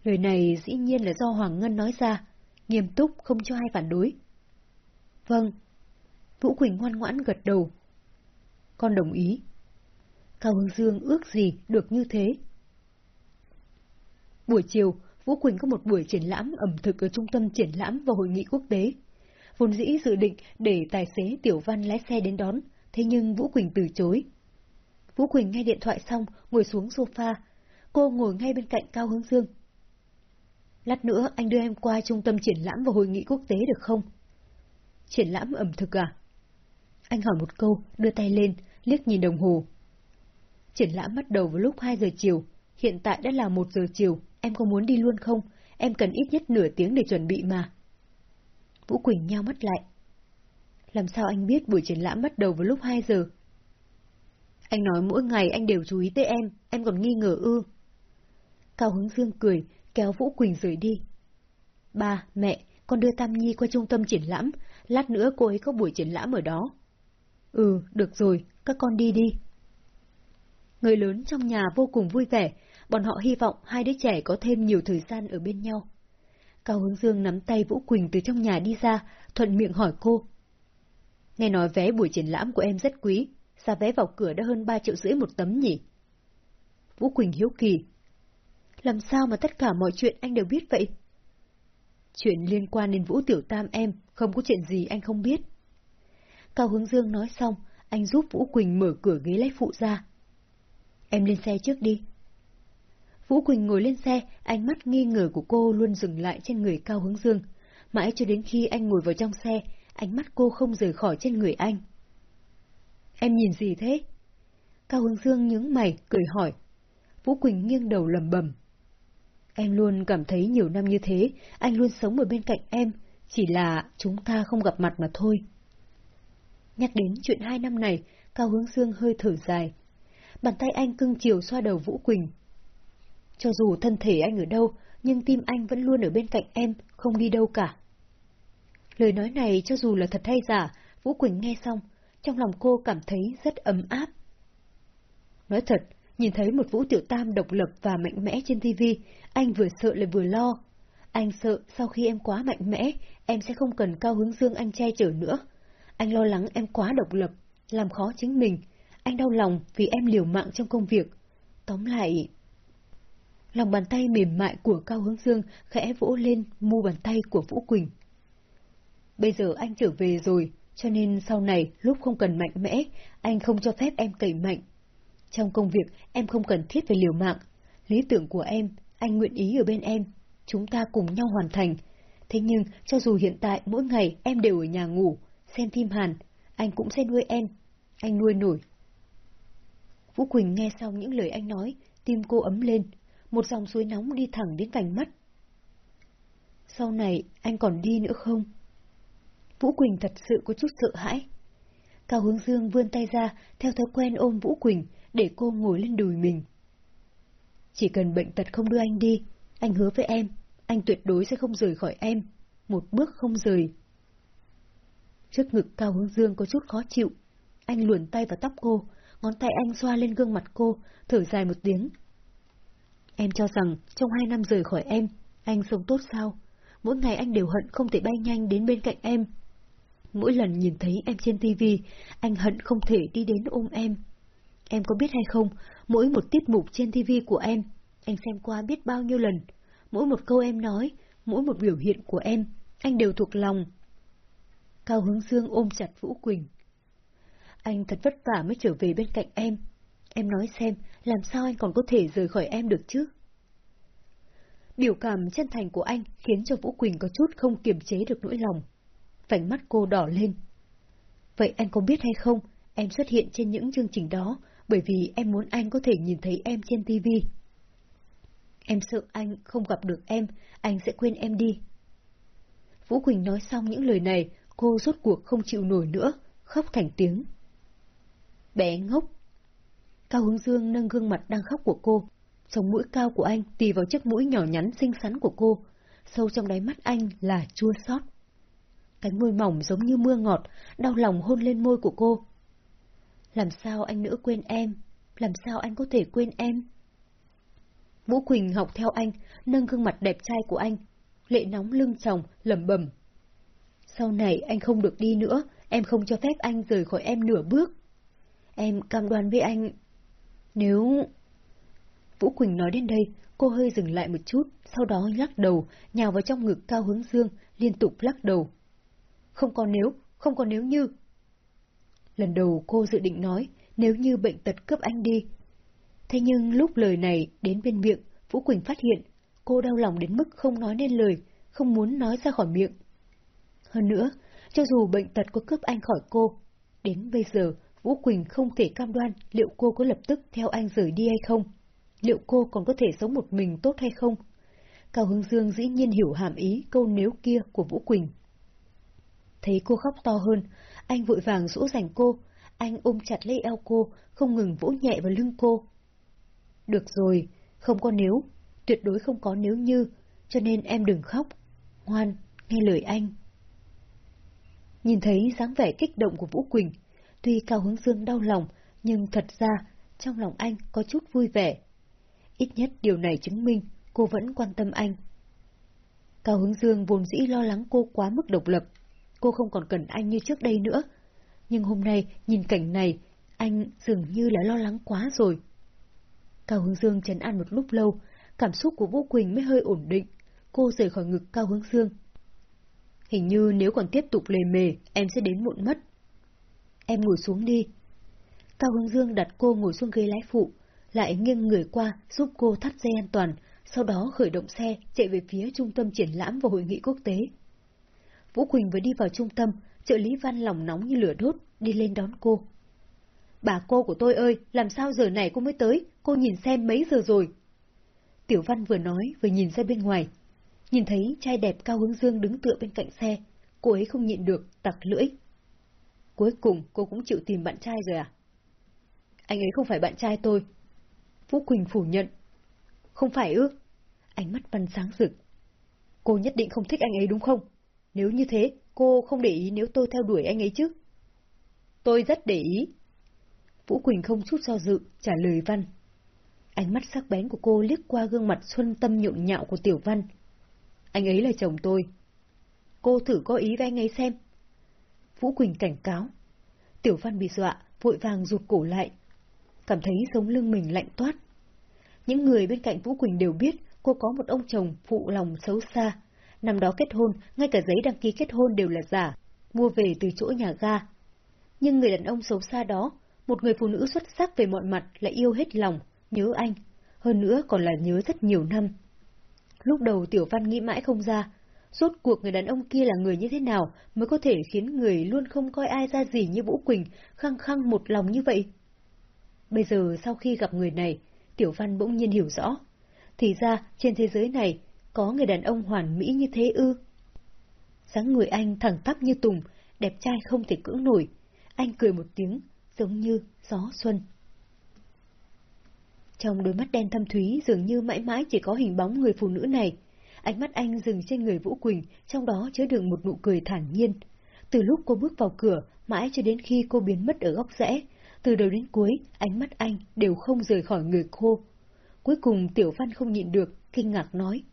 Lời này dĩ nhiên là do Hoàng Ngân nói ra, nghiêm túc không cho ai phản đối. Vâng. Vũ Quỳnh ngoan ngoãn gật đầu. Con đồng ý. Cao Hưng Dương ước gì được như thế. Buổi chiều, Vũ Quỳnh có một buổi triển lãm ẩm thực ở trung tâm triển lãm và hội nghị quốc tế. Vốn dĩ dự định để tài xế Tiểu Văn lái xe đến đón, thế nhưng Vũ Quỳnh từ chối. Vũ Quỳnh nghe điện thoại xong, ngồi xuống sofa. Cô ngồi ngay bên cạnh Cao Hướng Dương. Lát nữa anh đưa em qua trung tâm triển lãm và hội nghị quốc tế được không? Triển lãm ẩm thực à? Anh hỏi một câu, đưa tay lên, liếc nhìn đồng hồ. Triển lãm bắt đầu vào lúc 2 giờ chiều, hiện tại đã là 1 giờ chiều, em có muốn đi luôn không? Em cần ít nhất nửa tiếng để chuẩn bị mà. Vũ Quỳnh nhao mắt lại. Làm sao anh biết buổi triển lãm bắt đầu vào lúc 2 giờ? Anh nói mỗi ngày anh đều chú ý tới em, em còn nghi ngờ ư. Cao Hướng Dương cười, kéo Vũ Quỳnh rời đi. Ba, mẹ, con đưa Tam Nhi qua trung tâm triển lãm, lát nữa cô ấy có buổi triển lãm ở đó. Ừ, được rồi, các con đi đi. Người lớn trong nhà vô cùng vui vẻ, bọn họ hy vọng hai đứa trẻ có thêm nhiều thời gian ở bên nhau. Cao Hướng Dương nắm tay Vũ Quỳnh từ trong nhà đi ra, thuận miệng hỏi cô. Nghe nói vé buổi triển lãm của em rất quý, giá vé vào cửa đã hơn ba triệu rưỡi một tấm nhỉ? Vũ Quỳnh hiếu kỳ. Làm sao mà tất cả mọi chuyện anh đều biết vậy? Chuyện liên quan đến Vũ Tiểu Tam em, không có chuyện gì anh không biết. Cao Hướng Dương nói xong, anh giúp Vũ Quỳnh mở cửa ghế lấy phụ ra. Em lên xe trước đi. Vũ Quỳnh ngồi lên xe, ánh mắt nghi ngờ của cô luôn dừng lại trên người Cao Hướng Dương. Mãi cho đến khi anh ngồi vào trong xe, ánh mắt cô không rời khỏi trên người anh. Em nhìn gì thế? Cao Hướng Dương nhướng mày, cười hỏi. Vũ Quỳnh nghiêng đầu lầm bầm. Em luôn cảm thấy nhiều năm như thế, anh luôn sống ở bên cạnh em, chỉ là chúng ta không gặp mặt mà thôi. Nhắc đến chuyện hai năm này, Cao Hướng Dương hơi thở dài. Bàn tay anh cưng chiều xoa đầu Vũ Quỳnh. Cho dù thân thể anh ở đâu, nhưng tim anh vẫn luôn ở bên cạnh em, không đi đâu cả. Lời nói này cho dù là thật hay giả, Vũ Quỳnh nghe xong, trong lòng cô cảm thấy rất ấm áp. Nói thật, nhìn thấy một Vũ Tiểu Tam độc lập và mạnh mẽ trên TV, anh vừa sợ lại vừa lo. Anh sợ sau khi em quá mạnh mẽ, em sẽ không cần cao hướng dương anh che chở nữa. Anh lo lắng em quá độc lập, làm khó chính mình. Anh đau lòng vì em liều mạng trong công việc. Tóm lại... Lòng bàn tay mềm mại của Cao Hướng Dương khẽ vỗ lên mu bàn tay của Vũ Quỳnh. Bây giờ anh trở về rồi, cho nên sau này lúc không cần mạnh mẽ, anh không cho phép em cậy mạnh. Trong công việc em không cần thiết phải liều mạng. Lý tưởng của em, anh nguyện ý ở bên em. Chúng ta cùng nhau hoàn thành. Thế nhưng, cho dù hiện tại mỗi ngày em đều ở nhà ngủ, xem phim Hàn, anh cũng sẽ nuôi em. Anh nuôi nổi. Vũ Quỳnh nghe xong những lời anh nói, tim cô ấm lên. Một dòng suối nóng đi thẳng đến vành mắt. Sau này, anh còn đi nữa không? Vũ Quỳnh thật sự có chút sợ hãi. Cao Hướng Dương vươn tay ra, theo thói quen ôm Vũ Quỳnh, để cô ngồi lên đùi mình. Chỉ cần bệnh tật không đưa anh đi, anh hứa với em, anh tuyệt đối sẽ không rời khỏi em, một bước không rời. Trước ngực Cao Hướng Dương có chút khó chịu, anh luồn tay vào tóc cô, ngón tay anh xoa lên gương mặt cô, thở dài một tiếng. Em cho rằng trong hai năm rời khỏi em, anh sống tốt sao? Mỗi ngày anh đều hận không thể bay nhanh đến bên cạnh em. Mỗi lần nhìn thấy em trên tivi, anh hận không thể đi đến ôm em. Em có biết hay không, mỗi một tiết mục trên TV của em, anh xem qua biết bao nhiêu lần. Mỗi một câu em nói, mỗi một biểu hiện của em, anh đều thuộc lòng. Cao Hướng Dương ôm chặt Vũ Quỳnh. Anh thật vất vả mới trở về bên cạnh em. Em nói xem, làm sao anh còn có thể rời khỏi em được chứ? Biểu cảm chân thành của anh khiến cho Vũ Quỳnh có chút không kiềm chế được nỗi lòng. Vành mắt cô đỏ lên. Vậy anh có biết hay không, em xuất hiện trên những chương trình đó bởi vì em muốn anh có thể nhìn thấy em trên TV. Em sợ anh không gặp được em, anh sẽ quên em đi. Vũ Quỳnh nói xong những lời này, cô rốt cuộc không chịu nổi nữa, khóc thành tiếng. Bé ngốc. Cao Hướng Dương nâng gương mặt đang khóc của cô, sống mũi cao của anh tì vào chiếc mũi nhỏ nhắn xinh xắn của cô, sâu trong đáy mắt anh là chua xót. Cánh môi mỏng giống như mưa ngọt, đau lòng hôn lên môi của cô. Làm sao anh nữa quên em? Làm sao anh có thể quên em? Vũ Quỳnh học theo anh, nâng gương mặt đẹp trai của anh. Lệ nóng lưng chồng, lẩm bẩm. Sau này anh không được đi nữa, em không cho phép anh rời khỏi em nửa bước. Em cam đoan với anh... Nếu... Vũ Quỳnh nói đến đây, cô hơi dừng lại một chút, sau đó lắc đầu, nhào vào trong ngực cao hướng dương, liên tục lắc đầu. Không còn nếu, không còn nếu như, Lần đầu cô dự định nói, nếu như bệnh tật cướp anh đi. Thế nhưng lúc lời này đến bên miệng, Vũ Quỳnh phát hiện, cô đau lòng đến mức không nói nên lời, không muốn nói ra khỏi miệng. Hơn nữa, cho dù bệnh tật có cướp anh khỏi cô, đến bây giờ Vũ Quỳnh không thể cam đoan liệu cô có lập tức theo anh rời đi hay không, liệu cô còn có thể sống một mình tốt hay không. Cao Hưng Dương dĩ nhiên hiểu hàm ý câu nếu kia của Vũ Quỳnh. Thấy cô khóc to hơn, anh vội vàng dỗ dành cô, anh ôm chặt lấy eo cô, không ngừng vỗ nhẹ vào lưng cô. Được rồi, không có nếu, tuyệt đối không có nếu như, cho nên em đừng khóc. Ngoan, nghe lời anh. Nhìn thấy dáng vẻ kích động của Vũ Quỳnh, tuy Cao Hướng Dương đau lòng, nhưng thật ra, trong lòng anh có chút vui vẻ. Ít nhất điều này chứng minh cô vẫn quan tâm anh. Cao Hướng Dương vốn dĩ lo lắng cô quá mức độc lập, cô không còn cần anh như trước đây nữa. Nhưng hôm nay, nhìn cảnh này, anh dường như là lo lắng quá rồi. Cao Hướng Dương chấn an một lúc lâu, cảm xúc của Vũ Quỳnh mới hơi ổn định. Cô rời khỏi ngực Cao Hướng Dương. Hình như nếu còn tiếp tục lề mề, em sẽ đến muộn mất. Em ngồi xuống đi. Cao Hướng Dương đặt cô ngồi xuống ghế lái phụ, lại nghiêng người qua giúp cô thắt dây an toàn, sau đó khởi động xe chạy về phía trung tâm triển lãm và hội nghị quốc tế. Vũ Quỳnh vừa đi vào trung tâm, trợ lý văn lòng nóng như lửa đốt, đi lên đón cô. Bà cô của tôi ơi, làm sao giờ này cô mới tới, cô nhìn xem mấy giờ rồi. Tiểu Văn vừa nói vừa nhìn ra bên ngoài. Nhìn thấy trai đẹp Cao Hướng Dương đứng tựa bên cạnh xe, cô ấy không nhịn được, tặc lưỡi. Cuối cùng cô cũng chịu tìm bạn trai rồi à? Anh ấy không phải bạn trai tôi. Vũ Quỳnh phủ nhận. Không phải ư? Ánh mắt Văn sáng rực. Cô nhất định không thích anh ấy đúng không? Nếu như thế, cô không để ý nếu tôi theo đuổi anh ấy chứ? Tôi rất để ý. Vũ Quỳnh không chút do dự, trả lời Văn. Ánh mắt sắc bén của cô liếc qua gương mặt xuân tâm nhộn nhạo của Tiểu Văn. Anh ấy là chồng tôi. Cô thử có ý với anh ấy xem. Vũ Quỳnh cảnh cáo. Tiểu Văn bị dọa, vội vàng rụt cổ lại. Cảm thấy sống lưng mình lạnh toát. Những người bên cạnh Vũ Quỳnh đều biết cô có một ông chồng phụ lòng xấu xa. Năm đó kết hôn, ngay cả giấy đăng ký kết hôn đều là giả, mua về từ chỗ nhà ga. Nhưng người đàn ông xấu xa đó, một người phụ nữ xuất sắc về mọi mặt lại yêu hết lòng, nhớ anh, hơn nữa còn là nhớ rất nhiều năm. Lúc đầu Tiểu Văn nghĩ mãi không ra, rốt cuộc người đàn ông kia là người như thế nào mới có thể khiến người luôn không coi ai ra gì như Vũ Quỳnh khăng khăng một lòng như vậy. Bây giờ sau khi gặp người này, Tiểu Văn bỗng nhiên hiểu rõ. Thì ra trên thế giới này có người đàn ông hoàn mỹ như thế ư. Sáng người anh thẳng tắp như tùng, đẹp trai không thể cưỡng nổi. Anh cười một tiếng, giống như gió xuân. Trong đôi mắt đen thâm thúy dường như mãi mãi chỉ có hình bóng người phụ nữ này. Ánh mắt anh dừng trên người Vũ Quỳnh, trong đó chứa đựng một nụ cười thản nhiên. Từ lúc cô bước vào cửa, mãi cho đến khi cô biến mất ở góc rẽ, từ đầu đến cuối, ánh mắt anh đều không rời khỏi người cô. Cuối cùng Tiểu Văn không nhịn được, kinh ngạc nói.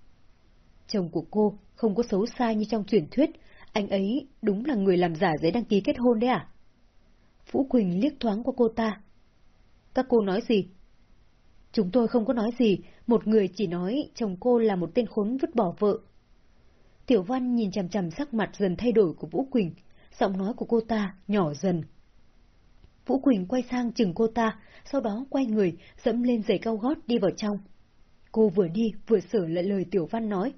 Chồng của cô không có xấu xa như trong truyền thuyết, anh ấy đúng là người làm giả giấy đăng ký kết hôn đấy à? Vũ Quỳnh liếc thoáng qua cô ta. Các cô nói gì? Chúng tôi không có nói gì, một người chỉ nói chồng cô là một tên khốn vứt bỏ vợ. Tiểu Văn nhìn chằm chằm sắc mặt dần thay đổi của Vũ Quỳnh, giọng nói của cô ta nhỏ dần. Vũ Quỳnh quay sang chừng cô ta, sau đó quay người, dẫm lên giày cao gót đi vào trong. Cô vừa đi vừa sửa lại lời Tiểu Văn nói.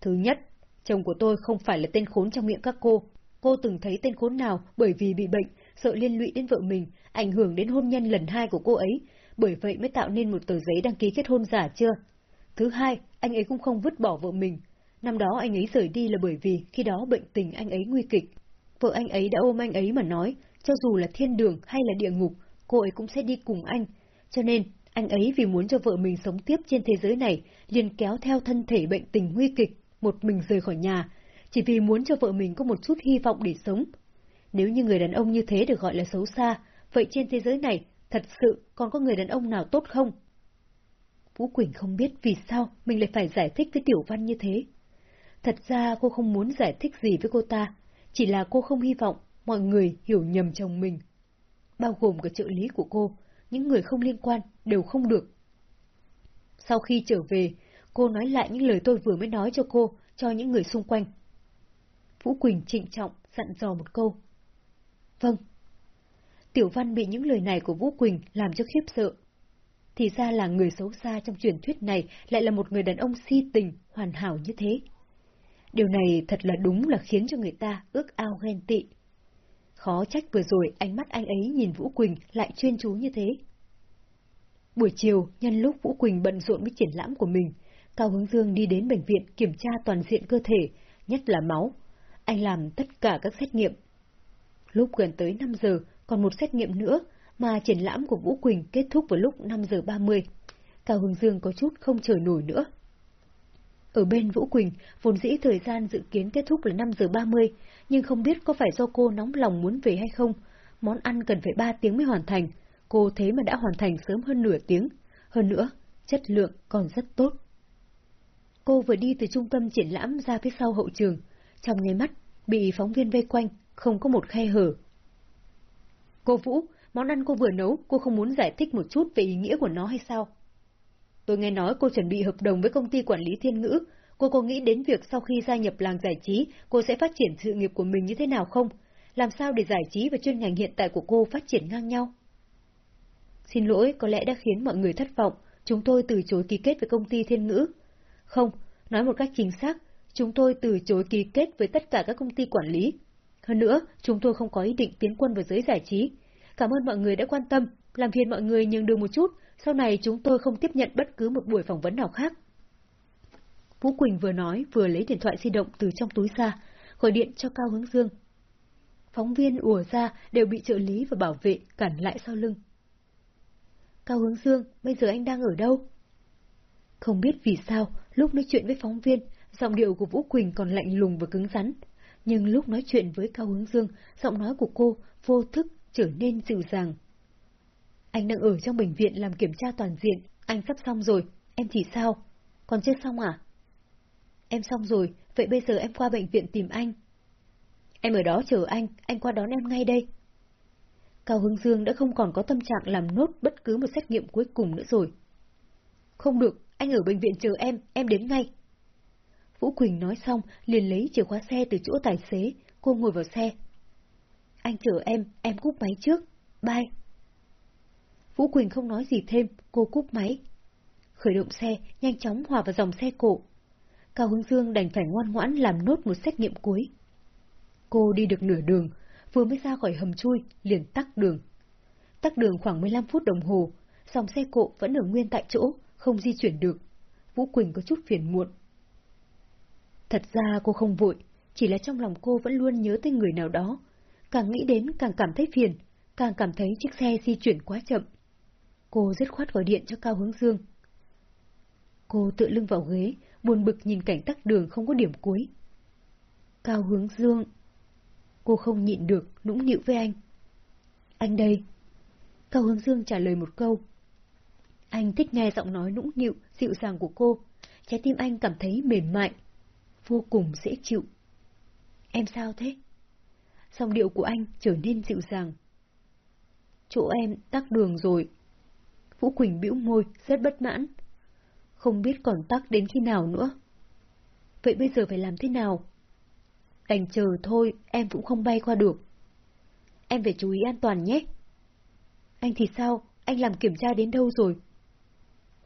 Thứ nhất, chồng của tôi không phải là tên khốn trong miệng các cô. Cô từng thấy tên khốn nào bởi vì bị bệnh, sợ liên lụy đến vợ mình, ảnh hưởng đến hôn nhân lần hai của cô ấy, bởi vậy mới tạo nên một tờ giấy đăng ký kết hôn giả chưa? Thứ hai, anh ấy cũng không vứt bỏ vợ mình. Năm đó anh ấy rời đi là bởi vì khi đó bệnh tình anh ấy nguy kịch. Vợ anh ấy đã ôm anh ấy mà nói, cho dù là thiên đường hay là địa ngục, cô ấy cũng sẽ đi cùng anh. Cho nên, anh ấy vì muốn cho vợ mình sống tiếp trên thế giới này, liền kéo theo thân thể bệnh tình nguy kịch, một mình rời khỏi nhà, chỉ vì muốn cho vợ mình có một chút hy vọng để sống. Nếu như người đàn ông như thế được gọi là xấu xa, vậy trên thế giới này thật sự còn có người đàn ông nào tốt không? Vũ Quỳnh không biết vì sao mình lại phải giải thích với Tiểu Văn như thế. Thật ra cô không muốn giải thích gì với cô ta, chỉ là cô không hy vọng mọi người hiểu nhầm chồng mình. Bao gồm cả trợ lý của cô, những người không liên quan đều không được. Sau khi trở về, cô nói lại những lời tôi vừa mới nói cho cô, cho những người xung quanh. Vũ Quỳnh trịnh trọng dặn dò một câu. Vâng. Tiểu Văn bị những lời này của Vũ Quỳnh làm cho khiếp sợ. Thì ra là người xấu xa trong truyền thuyết này lại là một người đàn ông si tình, hoàn hảo như thế. Điều này thật là đúng là khiến cho người ta ước ao ghen tị. Khó trách vừa rồi ánh mắt anh ấy nhìn Vũ Quỳnh lại chuyên chú như thế. Buổi chiều, nhân lúc Vũ Quỳnh bận rộn với triển lãm của mình, Cao Hướng Dương đi đến bệnh viện kiểm tra toàn diện cơ thể, nhất là máu. Anh làm tất cả các xét nghiệm. Lúc gần tới 5 giờ, còn một xét nghiệm nữa, mà triển lãm của Vũ Quỳnh kết thúc vào lúc 5 giờ 30. Cao hưng Dương có chút không chờ nổi nữa. Ở bên Vũ Quỳnh, vốn dĩ thời gian dự kiến kết thúc là 5 giờ 30, nhưng không biết có phải do cô nóng lòng muốn về hay không. Món ăn cần phải 3 tiếng mới hoàn thành, cô thế mà đã hoàn thành sớm hơn nửa tiếng. Hơn nữa, chất lượng còn rất tốt. Cô vừa đi từ trung tâm triển lãm ra phía sau hậu trường, trong nháy mắt, bị phóng viên vây quanh, không có một khe hở. Cô Vũ, món ăn cô vừa nấu, cô không muốn giải thích một chút về ý nghĩa của nó hay sao? Tôi nghe nói cô chuẩn bị hợp đồng với công ty quản lý thiên ngữ. Cô có nghĩ đến việc sau khi gia nhập làng giải trí, cô sẽ phát triển sự nghiệp của mình như thế nào không? Làm sao để giải trí và chuyên ngành hiện tại của cô phát triển ngang nhau? Xin lỗi, có lẽ đã khiến mọi người thất vọng. Chúng tôi từ chối ký kết với công ty thiên ngữ. Không, nói một cách chính xác, chúng tôi từ chối ký kết với tất cả các công ty quản lý. Hơn nữa, chúng tôi không có ý định tiến quân vào giới giải trí. Cảm ơn mọi người đã quan tâm, làm phiền mọi người nhường đường một chút, sau này chúng tôi không tiếp nhận bất cứ một buổi phỏng vấn nào khác. Vũ Quỳnh vừa nói vừa lấy điện thoại di động từ trong túi ra, gọi điện cho Cao Hướng Dương. Phóng viên ùa ra đều bị trợ lý và bảo vệ cản lại sau lưng. Cao Hướng Dương, bây giờ anh đang ở đâu? Không biết vì sao, lúc nói chuyện với phóng viên, giọng điệu của Vũ Quỳnh còn lạnh lùng và cứng rắn. Nhưng lúc nói chuyện với Cao Hướng Dương, giọng nói của cô vô thức trở nên dịu dàng. Anh đang ở trong bệnh viện làm kiểm tra toàn diện, anh sắp xong rồi, em thì sao? Còn chưa xong à? Em xong rồi, vậy bây giờ em qua bệnh viện tìm anh. Em ở đó chờ anh, anh qua đón em ngay đây. Cao Hưng Dương đã không còn có tâm trạng làm nốt bất cứ một xét nghiệm cuối cùng nữa rồi. Không được, anh ở bệnh viện chờ em, em đến ngay. Vũ Quỳnh nói xong, liền lấy chìa khóa xe từ chỗ tài xế, cô ngồi vào xe. Anh chờ em, em cúp máy trước. Bye. Vũ Quỳnh không nói gì thêm, cô cúp máy. Khởi động xe, nhanh chóng hòa vào dòng xe cổ. Cao Hưng Dương đành phải ngoan ngoãn làm nốt một xét nghiệm cuối. Cô đi được nửa đường, vừa mới ra khỏi hầm chui, liền tắt đường. Tắt đường khoảng 15 phút đồng hồ, dòng xe cộ vẫn ở nguyên tại chỗ, không di chuyển được. Vũ Quỳnh có chút phiền muộn. Thật ra cô không vội, chỉ là trong lòng cô vẫn luôn nhớ tới người nào đó. Càng nghĩ đến càng cảm thấy phiền, càng cảm thấy chiếc xe di chuyển quá chậm. Cô dứt khoát gọi điện cho Cao Hướng Dương. Cô tự lưng vào ghế, buồn bực nhìn cảnh tắc đường không có điểm cuối. Cao Hướng Dương... Cô không nhịn được, nũng nịu với anh. Anh đây. Cao Hướng Dương trả lời một câu. Anh thích nghe giọng nói nũng nịu, dịu dàng của cô. Trái tim anh cảm thấy mềm mại, vô cùng dễ chịu. Em sao thế? Dòng điệu của anh trở nên dịu dàng. Chỗ em tắc đường rồi. Vũ Quỳnh bĩu môi, rất bất mãn. Không biết còn tắc đến khi nào nữa. Vậy bây giờ phải làm thế nào? Đành chờ thôi, em cũng không bay qua được. Em phải chú ý an toàn nhé. Anh thì sao? Anh làm kiểm tra đến đâu rồi?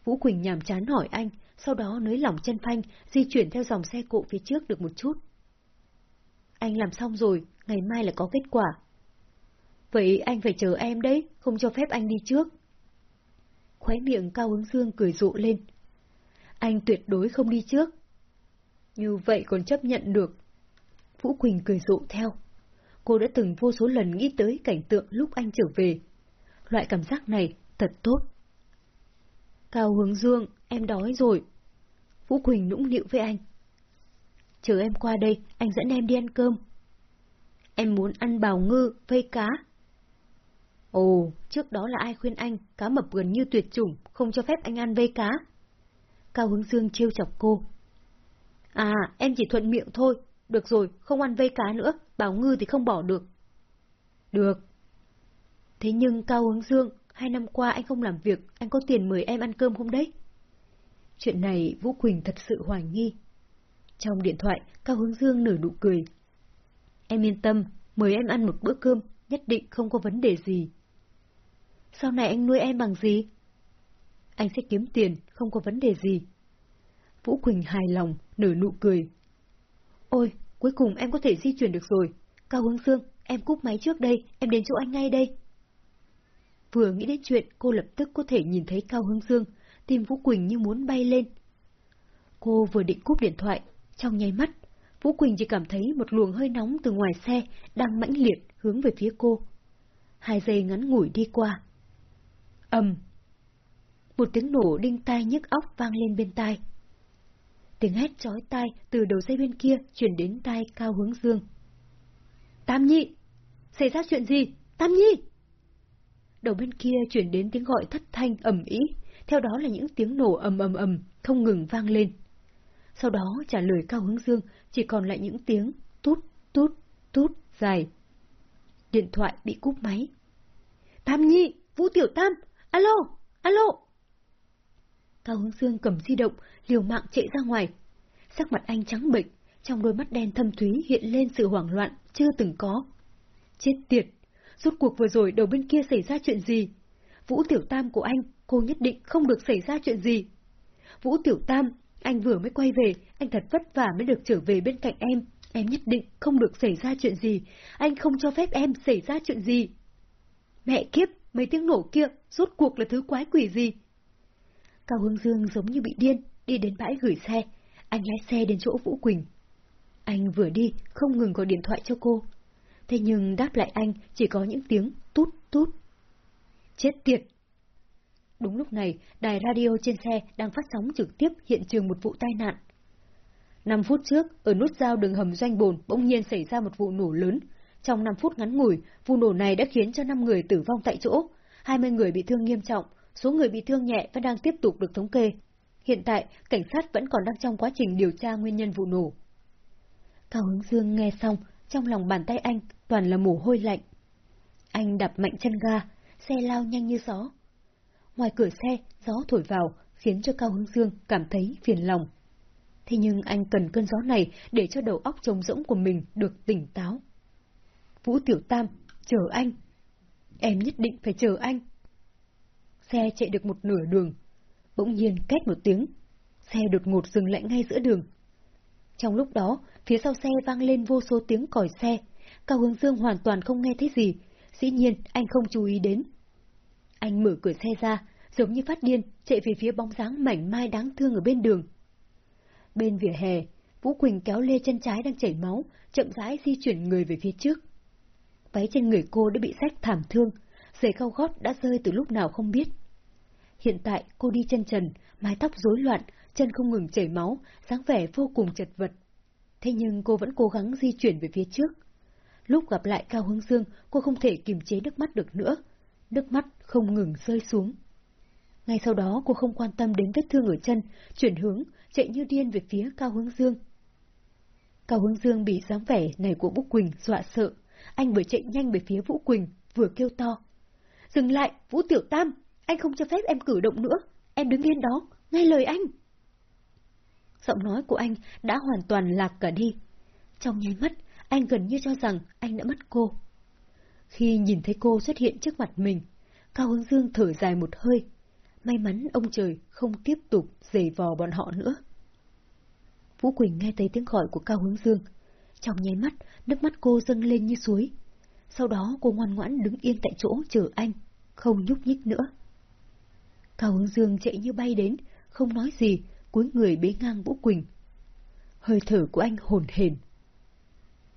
Vũ Quỳnh nhàm chán hỏi anh, sau đó nới lỏng chân phanh, di chuyển theo dòng xe cộ phía trước được một chút. Anh làm xong rồi, ngày mai là có kết quả. Vậy anh phải chờ em đấy, không cho phép anh đi trước. Khóe miệng Cao hứng Dương cười rộ lên. Anh tuyệt đối không đi trước. Như vậy còn chấp nhận được. Vũ Quỳnh cười rộ theo. Cô đã từng vô số lần nghĩ tới cảnh tượng lúc anh trở về. Loại cảm giác này thật tốt. Cao Hướng Dương, em đói rồi. Vũ Quỳnh nũng nịu với anh. Chờ em qua đây, anh dẫn em đi ăn cơm. Em muốn ăn bào ngư, vây cá. Ồ, trước đó là ai khuyên anh, cá mập gần như tuyệt chủng, không cho phép anh ăn vây cá. Cao Hướng Dương trêu chọc cô. À, em chỉ thuận miệng thôi, được rồi, không ăn vây cá nữa, bào ngư thì không bỏ được. Được. Thế nhưng Cao Hướng Dương, hai năm qua anh không làm việc, anh có tiền mời em ăn cơm không đấy? Chuyện này Vũ Quỳnh thật sự hoài nghi. Trong điện thoại, Cao Hướng Dương nở nụ cười. Em yên tâm, mời em ăn một bữa cơm, nhất định không có vấn đề gì. Sau này anh nuôi em bằng gì? Anh sẽ kiếm tiền, không có vấn đề gì. Vũ Quỳnh hài lòng, nở nụ cười. Ôi, cuối cùng em có thể di chuyển được rồi. Cao Hướng Dương, em cúp máy trước đây, em đến chỗ anh ngay đây. Vừa nghĩ đến chuyện, cô lập tức có thể nhìn thấy Cao Hướng Dương, tim Vũ Quỳnh như muốn bay lên. Cô vừa định cúp điện thoại, trong nháy mắt, Vũ Quỳnh chỉ cảm thấy một luồng hơi nóng từ ngoài xe đang mãnh liệt hướng về phía cô. Hai giây ngắn ngủi đi qua. ầm, Một tiếng nổ đinh tai nhức óc vang lên bên tai. Tiếng hét chói tai từ đầu dây bên kia chuyển đến tai Cao Hướng Dương. Tam Nhi! Xảy ra chuyện gì? Tam Nhi! Đầu bên kia chuyển đến tiếng gọi thất thanh ầm ĩ, theo đó là những tiếng nổ ầm ầm ầm không ngừng vang lên. Sau đó trả lời Cao Hướng Dương chỉ còn lại những tiếng tút tút tút dài. Điện thoại bị cúp máy. Tam Nhi, Vũ Tiểu Tam, alo, alo. Cao Hướng Dương cầm di động, liều mạng chạy ra ngoài. Sắc mặt anh trắng bệch, trong đôi mắt đen thâm thúy hiện lên sự hoảng loạn chưa từng có. Chết tiệt, Rốt cuộc vừa rồi đầu bên kia xảy ra chuyện gì? Vũ Tiểu Tam của anh, cô nhất định không được xảy ra chuyện gì. Vũ Tiểu Tam, anh vừa mới quay về, anh thật vất vả mới được trở về bên cạnh em. Em nhất định không được xảy ra chuyện gì, anh không cho phép em xảy ra chuyện gì. Mẹ kiếp, mấy tiếng nổ kia, rốt cuộc là thứ quái quỷ gì? Cao Hương Dương giống như bị điên, đi đến bãi gửi xe. Anh lái xe đến chỗ Vũ Quỳnh. Anh vừa đi, không ngừng gọi điện thoại cho cô. Thế nhưng đáp lại anh chỉ có những tiếng tút tút. Chết tiệt! Đúng lúc này, đài radio trên xe đang phát sóng trực tiếp hiện trường một vụ tai nạn. Năm phút trước, ở nút giao đường hầm doanh bồn bỗng nhiên xảy ra một vụ nổ lớn. Trong 5 phút ngắn ngủi, vụ nổ này đã khiến cho 5 người tử vong tại chỗ, 20 người bị thương nghiêm trọng, số người bị thương nhẹ vẫn đang tiếp tục được thống kê. Hiện tại, cảnh sát vẫn còn đang trong quá trình điều tra nguyên nhân vụ nổ. Cao Hướng Dương nghe xong, trong lòng bàn tay anh toàn là mồ hôi lạnh. Anh đạp mạnh chân ga, xe lao nhanh như gió. Ngoài cửa xe, gió thổi vào, khiến cho Cao Hưng Dương cảm thấy phiền lòng. Thế nhưng anh cần cơn gió này để cho đầu óc trống rỗng của mình được tỉnh táo. Vũ Tiểu Tam, chờ anh. Em nhất định phải chờ anh. Xe chạy được một nửa đường. Bỗng nhiên két một tiếng. Xe đột ngột dừng lại ngay giữa đường. Trong lúc đó, phía sau xe vang lên vô số tiếng còi xe. Cao Hướng Dương hoàn toàn không nghe thấy gì. Dĩ nhiên, anh không chú ý đến. Anh mở cửa xe ra, giống như phát điên, chạy về phía bóng dáng mảnh mai đáng thương ở bên đường. Bên vỉa hè, Vũ Quỳnh kéo lê chân trái đang chảy máu, chậm rãi di chuyển người về phía trước. Váy trên người cô đã bị rách thảm thương, giày cao gót đã rơi từ lúc nào không biết. Hiện tại cô đi chân trần, mái tóc rối loạn, chân không ngừng chảy máu, dáng vẻ vô cùng chật vật. Thế nhưng cô vẫn cố gắng di chuyển về phía trước. Lúc gặp lại Cao Hướng Dương, cô không thể kiềm chế nước mắt được nữa. Nước mắt không ngừng rơi xuống. Ngay sau đó cô không quan tâm đến vết thương ở chân, chuyển hướng, chạy như điên về phía Cao Hướng Dương. Cao Hướng Dương bị dáng vẻ này của Vũ Quỳnh dọa sợ. Anh vừa chạy nhanh về phía Vũ Quỳnh, vừa kêu to. Dừng lại, Vũ Tiểu Tam, anh không cho phép em cử động nữa. Em đứng yên đó, nghe lời anh. Giọng nói của anh đã hoàn toàn lạc cả đi. Trong nháy mắt, anh gần như cho rằng anh đã mất cô. Khi nhìn thấy cô xuất hiện trước mặt mình, Cao Hướng Dương thở dài một hơi. May mắn ông trời không tiếp tục giày vò bọn họ nữa. Vũ Quỳnh nghe thấy tiếng gọi của Cao Hướng Dương. Trong nháy mắt, nước mắt cô dâng lên như suối. Sau đó cô ngoan ngoãn đứng yên tại chỗ chờ anh, không nhúc nhích nữa. Cao Hướng Dương chạy như bay đến, không nói gì, cúi người bế ngang Vũ Quỳnh. Hơi thở của anh hồn hển.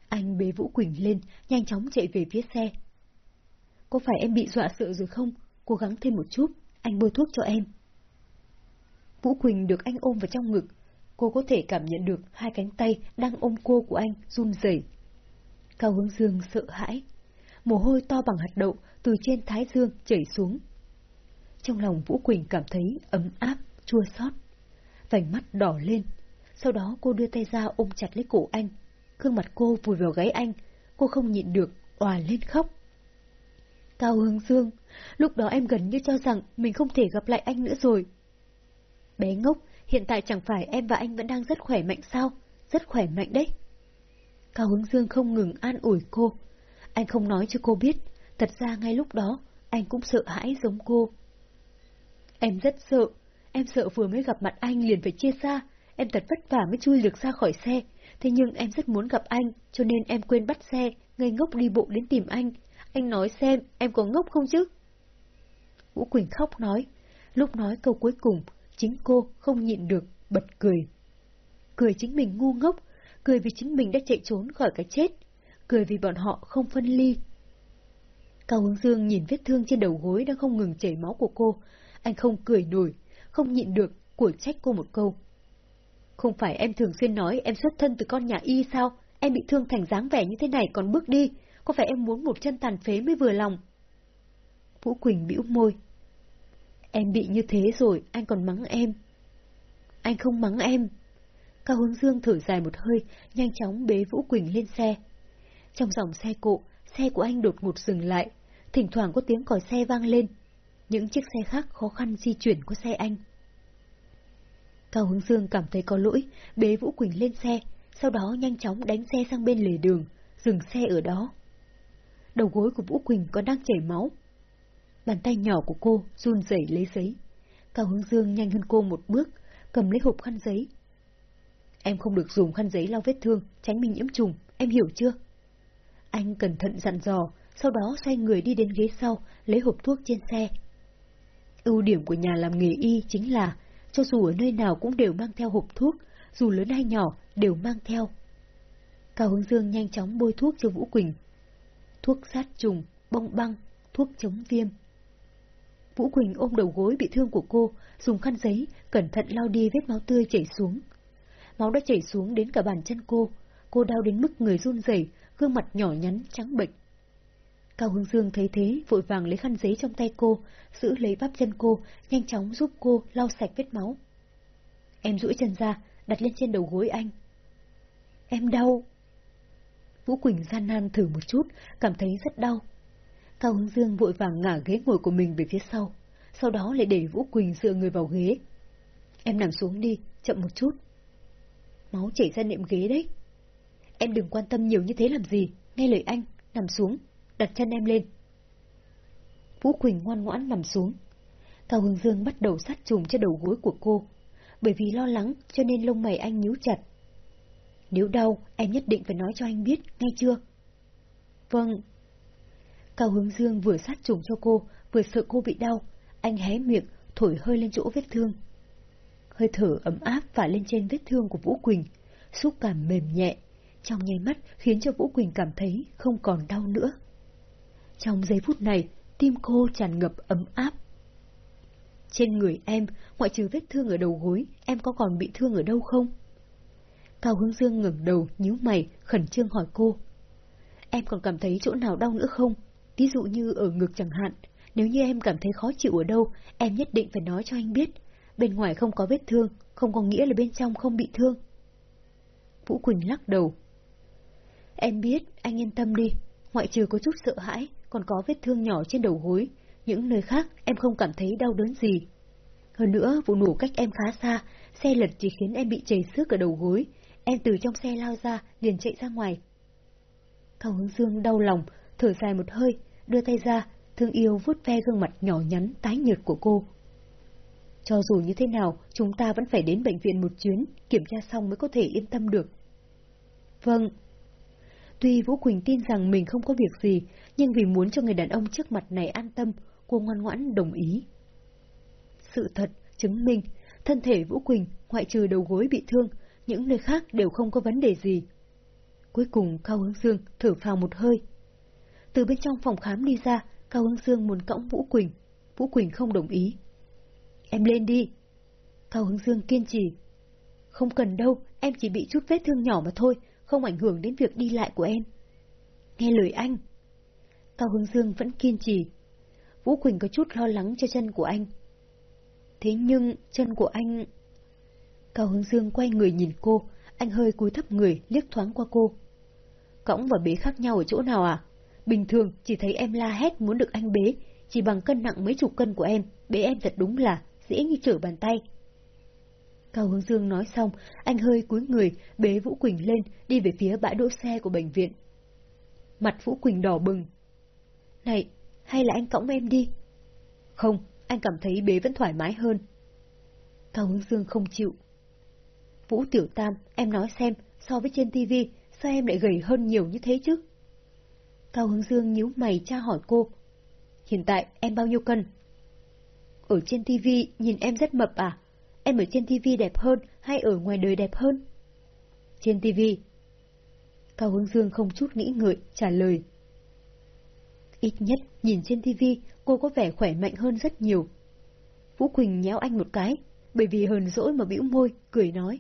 Anh bế Vũ Quỳnh lên, nhanh chóng chạy về phía xe. Có phải em bị dọa sợ rồi không? Cố gắng thêm một chút, anh bôi thuốc cho em. Vũ Quỳnh được anh ôm vào trong ngực. Cô có thể cảm nhận được hai cánh tay đang ôm cô của anh run rẩy. Cao Hướng Dương sợ hãi. Mồ hôi to bằng hạt đậu từ trên thái dương chảy xuống. Trong lòng Vũ Quỳnh cảm thấy ấm áp, chua xót. Vành mắt đỏ lên. Sau đó cô đưa tay ra ôm chặt lấy cổ anh. Gương mặt cô vùi vào gáy anh. Cô không nhịn được, òa lên khóc. Cao Hương Dương, lúc đó em gần như cho rằng mình không thể gặp lại anh nữa rồi. Bé ngốc, hiện tại chẳng phải em và anh vẫn đang rất khỏe mạnh sao? Rất khỏe mạnh đấy. Cao Hương Dương không ngừng an ủi cô. Anh không nói cho cô biết, thật ra ngay lúc đó, anh cũng sợ hãi giống cô. Em rất sợ, em sợ vừa mới gặp mặt anh liền phải chia xa, em thật vất vả mới chui được ra khỏi xe, thế nhưng em rất muốn gặp anh, cho nên em quên bắt xe, ngây ngốc đi bộ đến tìm anh. Anh nói xem, em có ngốc không chứ? Vũ Quỳnh khóc nói, lúc nói câu cuối cùng, chính cô không nhịn được, bật cười. Cười chính mình ngu ngốc, cười vì chính mình đã chạy trốn khỏi cái chết, cười vì bọn họ không phân ly. Cao Hướng Dương nhìn vết thương trên đầu gối đang không ngừng chảy máu của cô, anh không cười nổi, không nhịn được, của trách cô một câu. Không phải em thường xuyên nói em xuất thân từ con nhà y sao? Em bị thương thành dáng vẻ như thế này còn bước đi, có phải em muốn một chân tàn phế mới vừa lòng? Vũ Quỳnh bĩu môi. Em bị như thế rồi, anh còn mắng em. Anh không mắng em. Cao Hướng Dương thở dài một hơi, nhanh chóng bế Vũ Quỳnh lên xe. Trong dòng xe cộ, xe của anh đột ngột dừng lại, thỉnh thoảng có tiếng còi xe vang lên. Những chiếc xe khác khó khăn di chuyển của xe anh. Cao Hướng Dương cảm thấy có lỗi, bế Vũ Quỳnh lên xe, sau đó nhanh chóng đánh xe sang bên lề đường, dừng xe ở đó. Đầu gối của Vũ Quỳnh còn đang chảy máu. Bàn tay nhỏ của cô run rẩy lấy giấy. Cao Hướng Dương nhanh hơn cô một bước, cầm lấy hộp khăn giấy. Em không được dùng khăn giấy lau vết thương, tránh mình nhiễm trùng, em hiểu chưa? Anh cẩn thận dặn dò, sau đó xoay người đi đến ghế sau, lấy hộp thuốc trên xe. Ưu điểm của nhà làm nghề y chính là, cho dù ở nơi nào cũng đều mang theo hộp thuốc, dù lớn hay nhỏ, đều mang theo. Cao Hướng Dương nhanh chóng bôi thuốc cho Vũ Quỳnh. Thuốc sát trùng, bông băng, thuốc chống viêm. Vũ Quỳnh ôm đầu gối bị thương của cô, dùng khăn giấy, cẩn thận lau đi vết máu tươi chảy xuống. Máu đã chảy xuống đến cả bàn chân cô, cô đau đến mức người run rẩy, gương mặt nhỏ nhắn, trắng bệnh. Cao Hướng Dương thấy thế, vội vàng lấy khăn giấy trong tay cô, giữ lấy bắp chân cô, nhanh chóng giúp cô lau sạch vết máu. Em duỗi chân ra, đặt lên trên đầu gối anh. Em đau. Vũ Quỳnh gian nan thử một chút, cảm thấy rất đau. Cao Hướng Dương vội vàng ngả ghế ngồi của mình về phía sau, sau đó lại để Vũ Quỳnh dựa người vào ghế. Em nằm xuống đi, chậm một chút. Máu chảy ra nệm ghế đấy. Em đừng quan tâm nhiều như thế làm gì, nghe lời anh, nằm xuống, đặt chân em lên. Vũ Quỳnh ngoan ngoãn nằm xuống. Cao Hương Dương bắt đầu sát trùm cho đầu gối của cô, bởi vì lo lắng cho nên lông mày anh nhíu chặt. Nếu đau, em nhất định phải nói cho anh biết, nghe chưa? Vâng. Cao Hướng Dương vừa sát trùng cho cô, vừa sợ cô bị đau. Anh hé miệng, thổi hơi lên chỗ vết thương. Hơi thở ấm áp phả lên trên vết thương của Vũ Quỳnh, xúc cảm mềm nhẹ, trong nháy mắt khiến cho Vũ Quỳnh cảm thấy không còn đau nữa. Trong giây phút này, tim cô tràn ngập ấm áp. Trên người em, ngoại trừ vết thương ở đầu gối, em có còn bị thương ở đâu không? Cao Hướng Dương ngẩng đầu, nhíu mày, khẩn trương hỏi cô. Em còn cảm thấy chỗ nào đau nữa không? Ví dụ như ở ngực chẳng hạn. Nếu như em cảm thấy khó chịu ở đâu, em nhất định phải nói cho anh biết. Bên ngoài không có vết thương, không có nghĩa là bên trong không bị thương. Vũ Quỳnh lắc đầu. Em biết, anh yên tâm đi. Ngoại trừ có chút sợ hãi, còn có vết thương nhỏ trên đầu gối. Những nơi khác em không cảm thấy đau đớn gì. Hơn nữa, vụ nổ cách em khá xa, xe lật chỉ khiến em bị chảy xước ở đầu gối, Em từ trong xe lao ra, liền chạy ra ngoài. Cao hướng dương đau lòng, thở dài một hơi, đưa tay ra, thương yêu vuốt ve gương mặt nhỏ nhắn, tái nhợt của cô. Cho dù như thế nào, chúng ta vẫn phải đến bệnh viện một chuyến, kiểm tra xong mới có thể yên tâm được. Vâng. Tuy Vũ Quỳnh tin rằng mình không có việc gì, nhưng vì muốn cho người đàn ông trước mặt này an tâm, cô ngoan ngoãn đồng ý. Sự thật, chứng minh, thân thể Vũ Quỳnh, ngoại trừ đầu gối bị thương, những nơi khác đều không có vấn đề gì. Cuối cùng Cao Hướng Dương thở phào một hơi. Từ bên trong phòng khám đi ra, Cao Hướng Dương muốn cõng Vũ Quỳnh. Vũ Quỳnh không đồng ý. Em lên đi. Cao Hướng Dương kiên trì. Không cần đâu, em chỉ bị chút vết thương nhỏ mà thôi, không ảnh hưởng đến việc đi lại của em. Nghe lời anh. Cao Hướng Dương vẫn kiên trì. Vũ Quỳnh có chút lo lắng cho chân của anh. Thế nhưng chân của anh... Cao Hướng Dương quay người nhìn cô, anh hơi cúi thấp người liếc thoáng qua cô. Cõng và bế khác nhau ở chỗ nào à? Bình thường chỉ thấy em la hét muốn được anh bế, chỉ bằng cân nặng mấy chục cân của em, bế em thật đúng là dễ như trở bàn tay. Cao Hướng Dương nói xong, anh hơi cúi người, bế Vũ Quỳnh lên, đi về phía bãi đỗ xe của bệnh viện. Mặt Vũ Quỳnh đỏ bừng. Này, hay là anh cõng em đi? Không, anh cảm thấy bế vẫn thoải mái hơn. Cao Hướng Dương không chịu. Vũ Tiểu Tam, em nói xem, so với trên tivi, sao em lại gầy hơn nhiều như thế chứ? Cao Hướng Dương nhíu mày tra hỏi cô. Hiện tại em bao nhiêu cân? Ở trên tivi nhìn em rất mập à? Em ở trên TV đẹp hơn hay ở ngoài đời đẹp hơn? Trên TV Cao Hướng Dương không chút nghĩ ngợi, trả lời. Ít nhất, nhìn trên TV cô có vẻ khỏe mạnh hơn rất nhiều. Vũ Quỳnh nhéo anh một cái, bởi vì hờn dỗi mà bĩu môi, cười nói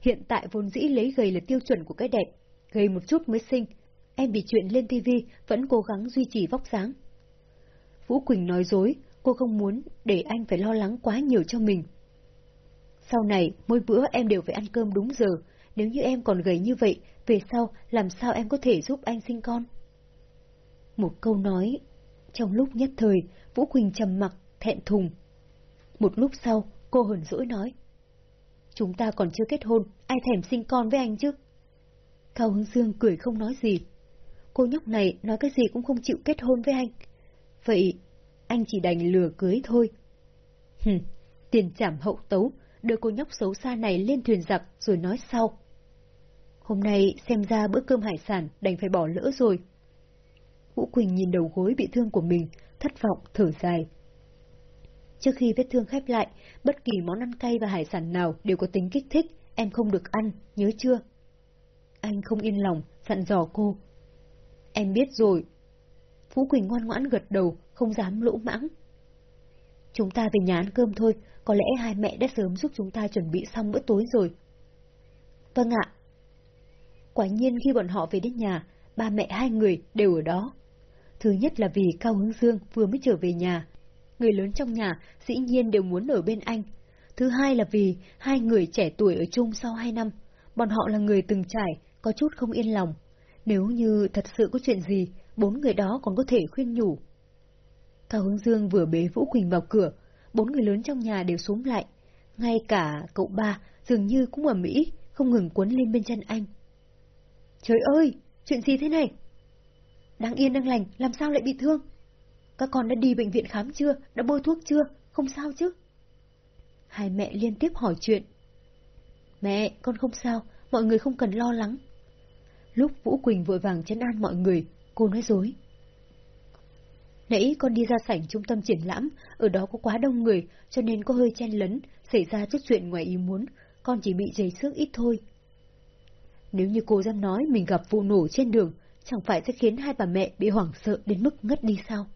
hiện tại vốn dĩ lấy gầy là tiêu chuẩn của cái đẹp, gầy một chút mới xinh, em bị chuyện lên TV vẫn cố gắng duy trì vóc dáng. Vũ Quỳnh nói dối, cô không muốn để anh phải lo lắng quá nhiều cho mình. Sau này, mỗi bữa em đều phải ăn cơm đúng giờ, nếu như em còn gầy như vậy, về sau làm sao em có thể giúp anh sinh con? Một câu nói, trong lúc nhất thời, Vũ Quỳnh trầm mặc, thẹn thùng. Một lúc sau, cô hờn dỗi nói. Chúng ta còn chưa kết hôn, ai thèm sinh con với anh chứ? Cao hưng Dương cười không nói gì. Cô nhóc này nói cái gì cũng không chịu kết hôn với anh. Vậy, anh chỉ đành lừa cưới thôi. Hừm, tiền trảm hậu tấu, đưa cô nhóc xấu xa này lên thuyền giặc rồi nói sau. Hôm nay xem ra bữa cơm hải sản đành phải bỏ lỡ rồi. Vũ Quỳnh nhìn đầu gối bị thương của mình, thất vọng, thở dài. Trước khi vết thương khép lại, bất kỳ món ăn cay và hải sản nào đều có tính kích thích, em không được ăn, nhớ chưa? Anh không yên lòng, dặn dò cô. Em biết rồi. Vũ Quỳnh ngoan ngoãn gật đầu, không dám lỗ mãng. Chúng ta về nhà ăn cơm thôi, có lẽ hai mẹ đã sớm giúp chúng ta chuẩn bị xong bữa tối rồi. Vâng ạ. Quả nhiên khi bọn họ về đến nhà, ba mẹ hai người đều ở đó. Thứ nhất là vì Cao Hướng Dương vừa mới trở về nhà. Người lớn trong nhà dĩ nhiên đều muốn ở bên anh. Thứ hai là vì hai người trẻ tuổi ở chung sau hai năm. Bọn họ là người từng trải, có chút không yên lòng. Nếu như thật sự có chuyện gì, bốn người đó còn có thể khuyên nhủ. Cao Hướng Dương vừa bế Vũ Quỳnh vào cửa, bốn người lớn trong nhà đều xuống lại. Ngay cả cậu ba dường như cũng ở Mỹ, không ngừng cuốn lên bên chân anh. Trời ơi, chuyện gì thế này? Đang yên đang lành, làm sao lại bị thương? Các con đã đi bệnh viện khám chưa? Đã bôi thuốc chưa? Không sao chứ? Hai mẹ liên tiếp hỏi chuyện. Mẹ, con không sao, mọi người không cần lo lắng. Lúc Vũ Quỳnh vội vàng chấn an mọi người, cô nói dối. Nãy con đi ra sảnh trung tâm triển lãm, ở đó có quá đông người, cho nên có hơi chen lấn, xảy ra chút chuyện ngoài ý muốn, con chỉ bị dày xước ít thôi. Nếu như cô dám nói mình gặp vụ nổ trên đường, chẳng phải sẽ khiến hai bà mẹ bị hoảng sợ đến mức ngất đi sao?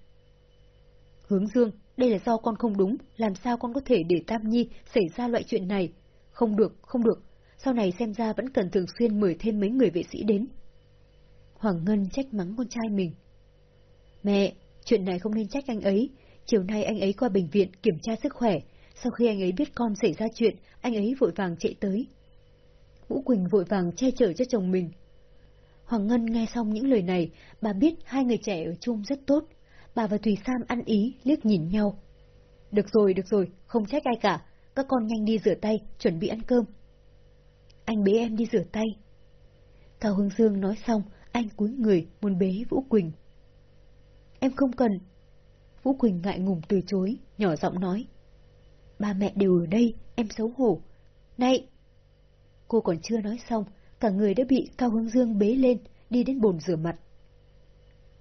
Hướng Dương, đây là do con không đúng, làm sao con có thể để Tam Nhi xảy ra loại chuyện này? Không được, không được, sau này xem ra vẫn cần thường xuyên mời thêm mấy người vệ sĩ đến. Hoàng Ngân trách mắng con trai mình. Mẹ, chuyện này không nên trách anh ấy, chiều nay anh ấy qua bệnh viện kiểm tra sức khỏe, sau khi anh ấy biết con xảy ra chuyện, anh ấy vội vàng chạy tới. Vũ Quỳnh vội vàng che chở cho chồng mình. Hoàng Ngân nghe xong những lời này, bà biết hai người trẻ ở chung rất tốt. Bà và Thùy Sam ăn ý, liếc nhìn nhau. Được rồi, được rồi, không trách ai cả. Các con nhanh đi rửa tay, chuẩn bị ăn cơm. Anh bế em đi rửa tay. Cao Hương Dương nói xong, anh cúi người muốn bế Vũ Quỳnh. Em không cần. Vũ Quỳnh ngại ngùng từ chối, nhỏ giọng nói. Ba mẹ đều ở đây, em xấu hổ. Này! Cô còn chưa nói xong, cả người đã bị Cao Hương Dương bế lên, đi đến bồn rửa mặt.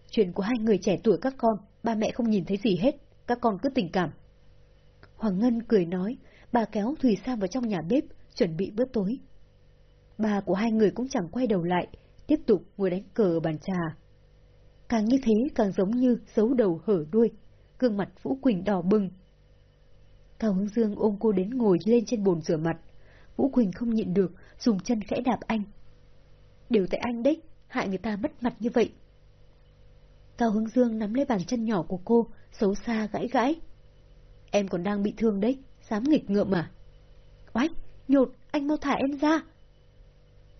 Chuyện của hai người trẻ tuổi các con, ba mẹ không nhìn thấy gì hết, các con cứ tình cảm. Hoàng Ngân cười nói, bà kéo Thùy Sam vào trong nhà bếp, chuẩn bị bữa tối. Bà của hai người cũng chẳng quay đầu lại, tiếp tục ngồi đánh cờ ở bàn trà. Càng như thế càng giống như giấu đầu hở đuôi, gương mặt Vũ Quỳnh đỏ bừng. Cao Hướng Dương ôm cô đến ngồi lên trên bồn rửa mặt. Vũ Quỳnh không nhịn được, dùng chân khẽ đạp anh. Đều tại anh đấy, hại người ta mất mặt như vậy. Cao Hướng Dương nắm lấy bàn chân nhỏ của cô, xấu xa gãi gãi. Em còn đang bị thương đấy, dám nghịch ngợm à? Oách, nhột, anh mau thả em ra.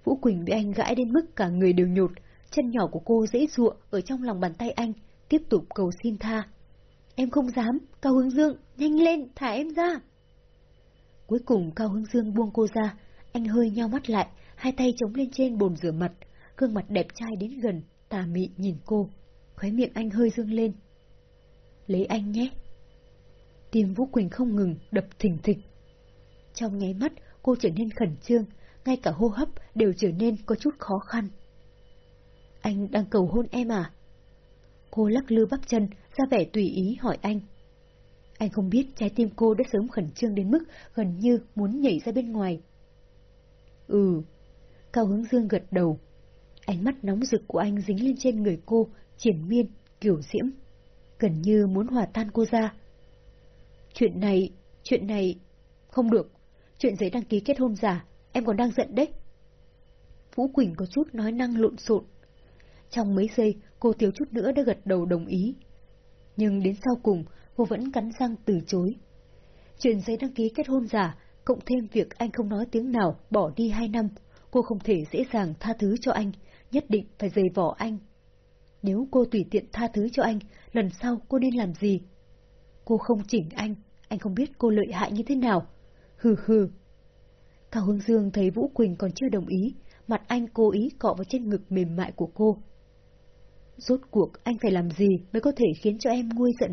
Vũ Quỳnh bị anh gãi đến mức cả người đều nhột, chân nhỏ của cô dễ dụa ở trong lòng bàn tay anh, tiếp tục cầu xin tha. Em không dám, Cao Hướng Dương, nhanh lên, thả em ra. Cuối cùng Cao Hướng Dương buông cô ra, anh hơi nhao mắt lại, hai tay chống lên trên bồn rửa mặt, gương mặt đẹp trai đến gần, tà mị nhìn cô, khóe miệng anh hơi dương lên. Lấy anh nhé. Tim Vũ Quỳnh không ngừng, đập thình thịch. Trong nháy mắt, cô trở nên khẩn trương, ngay cả hô hấp đều trở nên có chút khó khăn. Anh đang cầu hôn em à? Cô lắc lư bắp chân, ra vẻ tùy ý hỏi anh. Anh không biết trái tim cô đã sớm khẩn trương đến mức gần như muốn nhảy ra bên ngoài. Ừ. Cao hướng dương gật đầu. Ánh mắt nóng rực của anh dính lên trên người cô, triển miên, kiểu diễm. Gần như muốn hòa tan cô ra. Chuyện này, chuyện này... Không được. Chuyện giấy đăng ký kết hôn giả, em còn đang giận đấy. Vũ Quỳnh có chút nói năng lộn xộn. Trong mấy giây, cô thiếu chút nữa đã gật đầu đồng ý. Nhưng đến sau cùng, cô vẫn cắn răng từ chối. Chuyện giấy đăng ký kết hôn giả, cộng thêm việc anh không nói tiếng nào bỏ đi hai năm, cô không thể dễ dàng tha thứ cho anh, nhất định phải dày vỏ anh. Nếu cô tùy tiện tha thứ cho anh, lần sau cô nên làm gì? Cô không chỉnh anh, anh không biết cô lợi hại như thế nào. Hừ hừ. Cao Hương Dương thấy Vũ Quỳnh còn chưa đồng ý, mặt anh cố ý cọ vào trên ngực mềm mại của cô. Rốt cuộc anh phải làm gì mới có thể khiến cho em nguôi giận?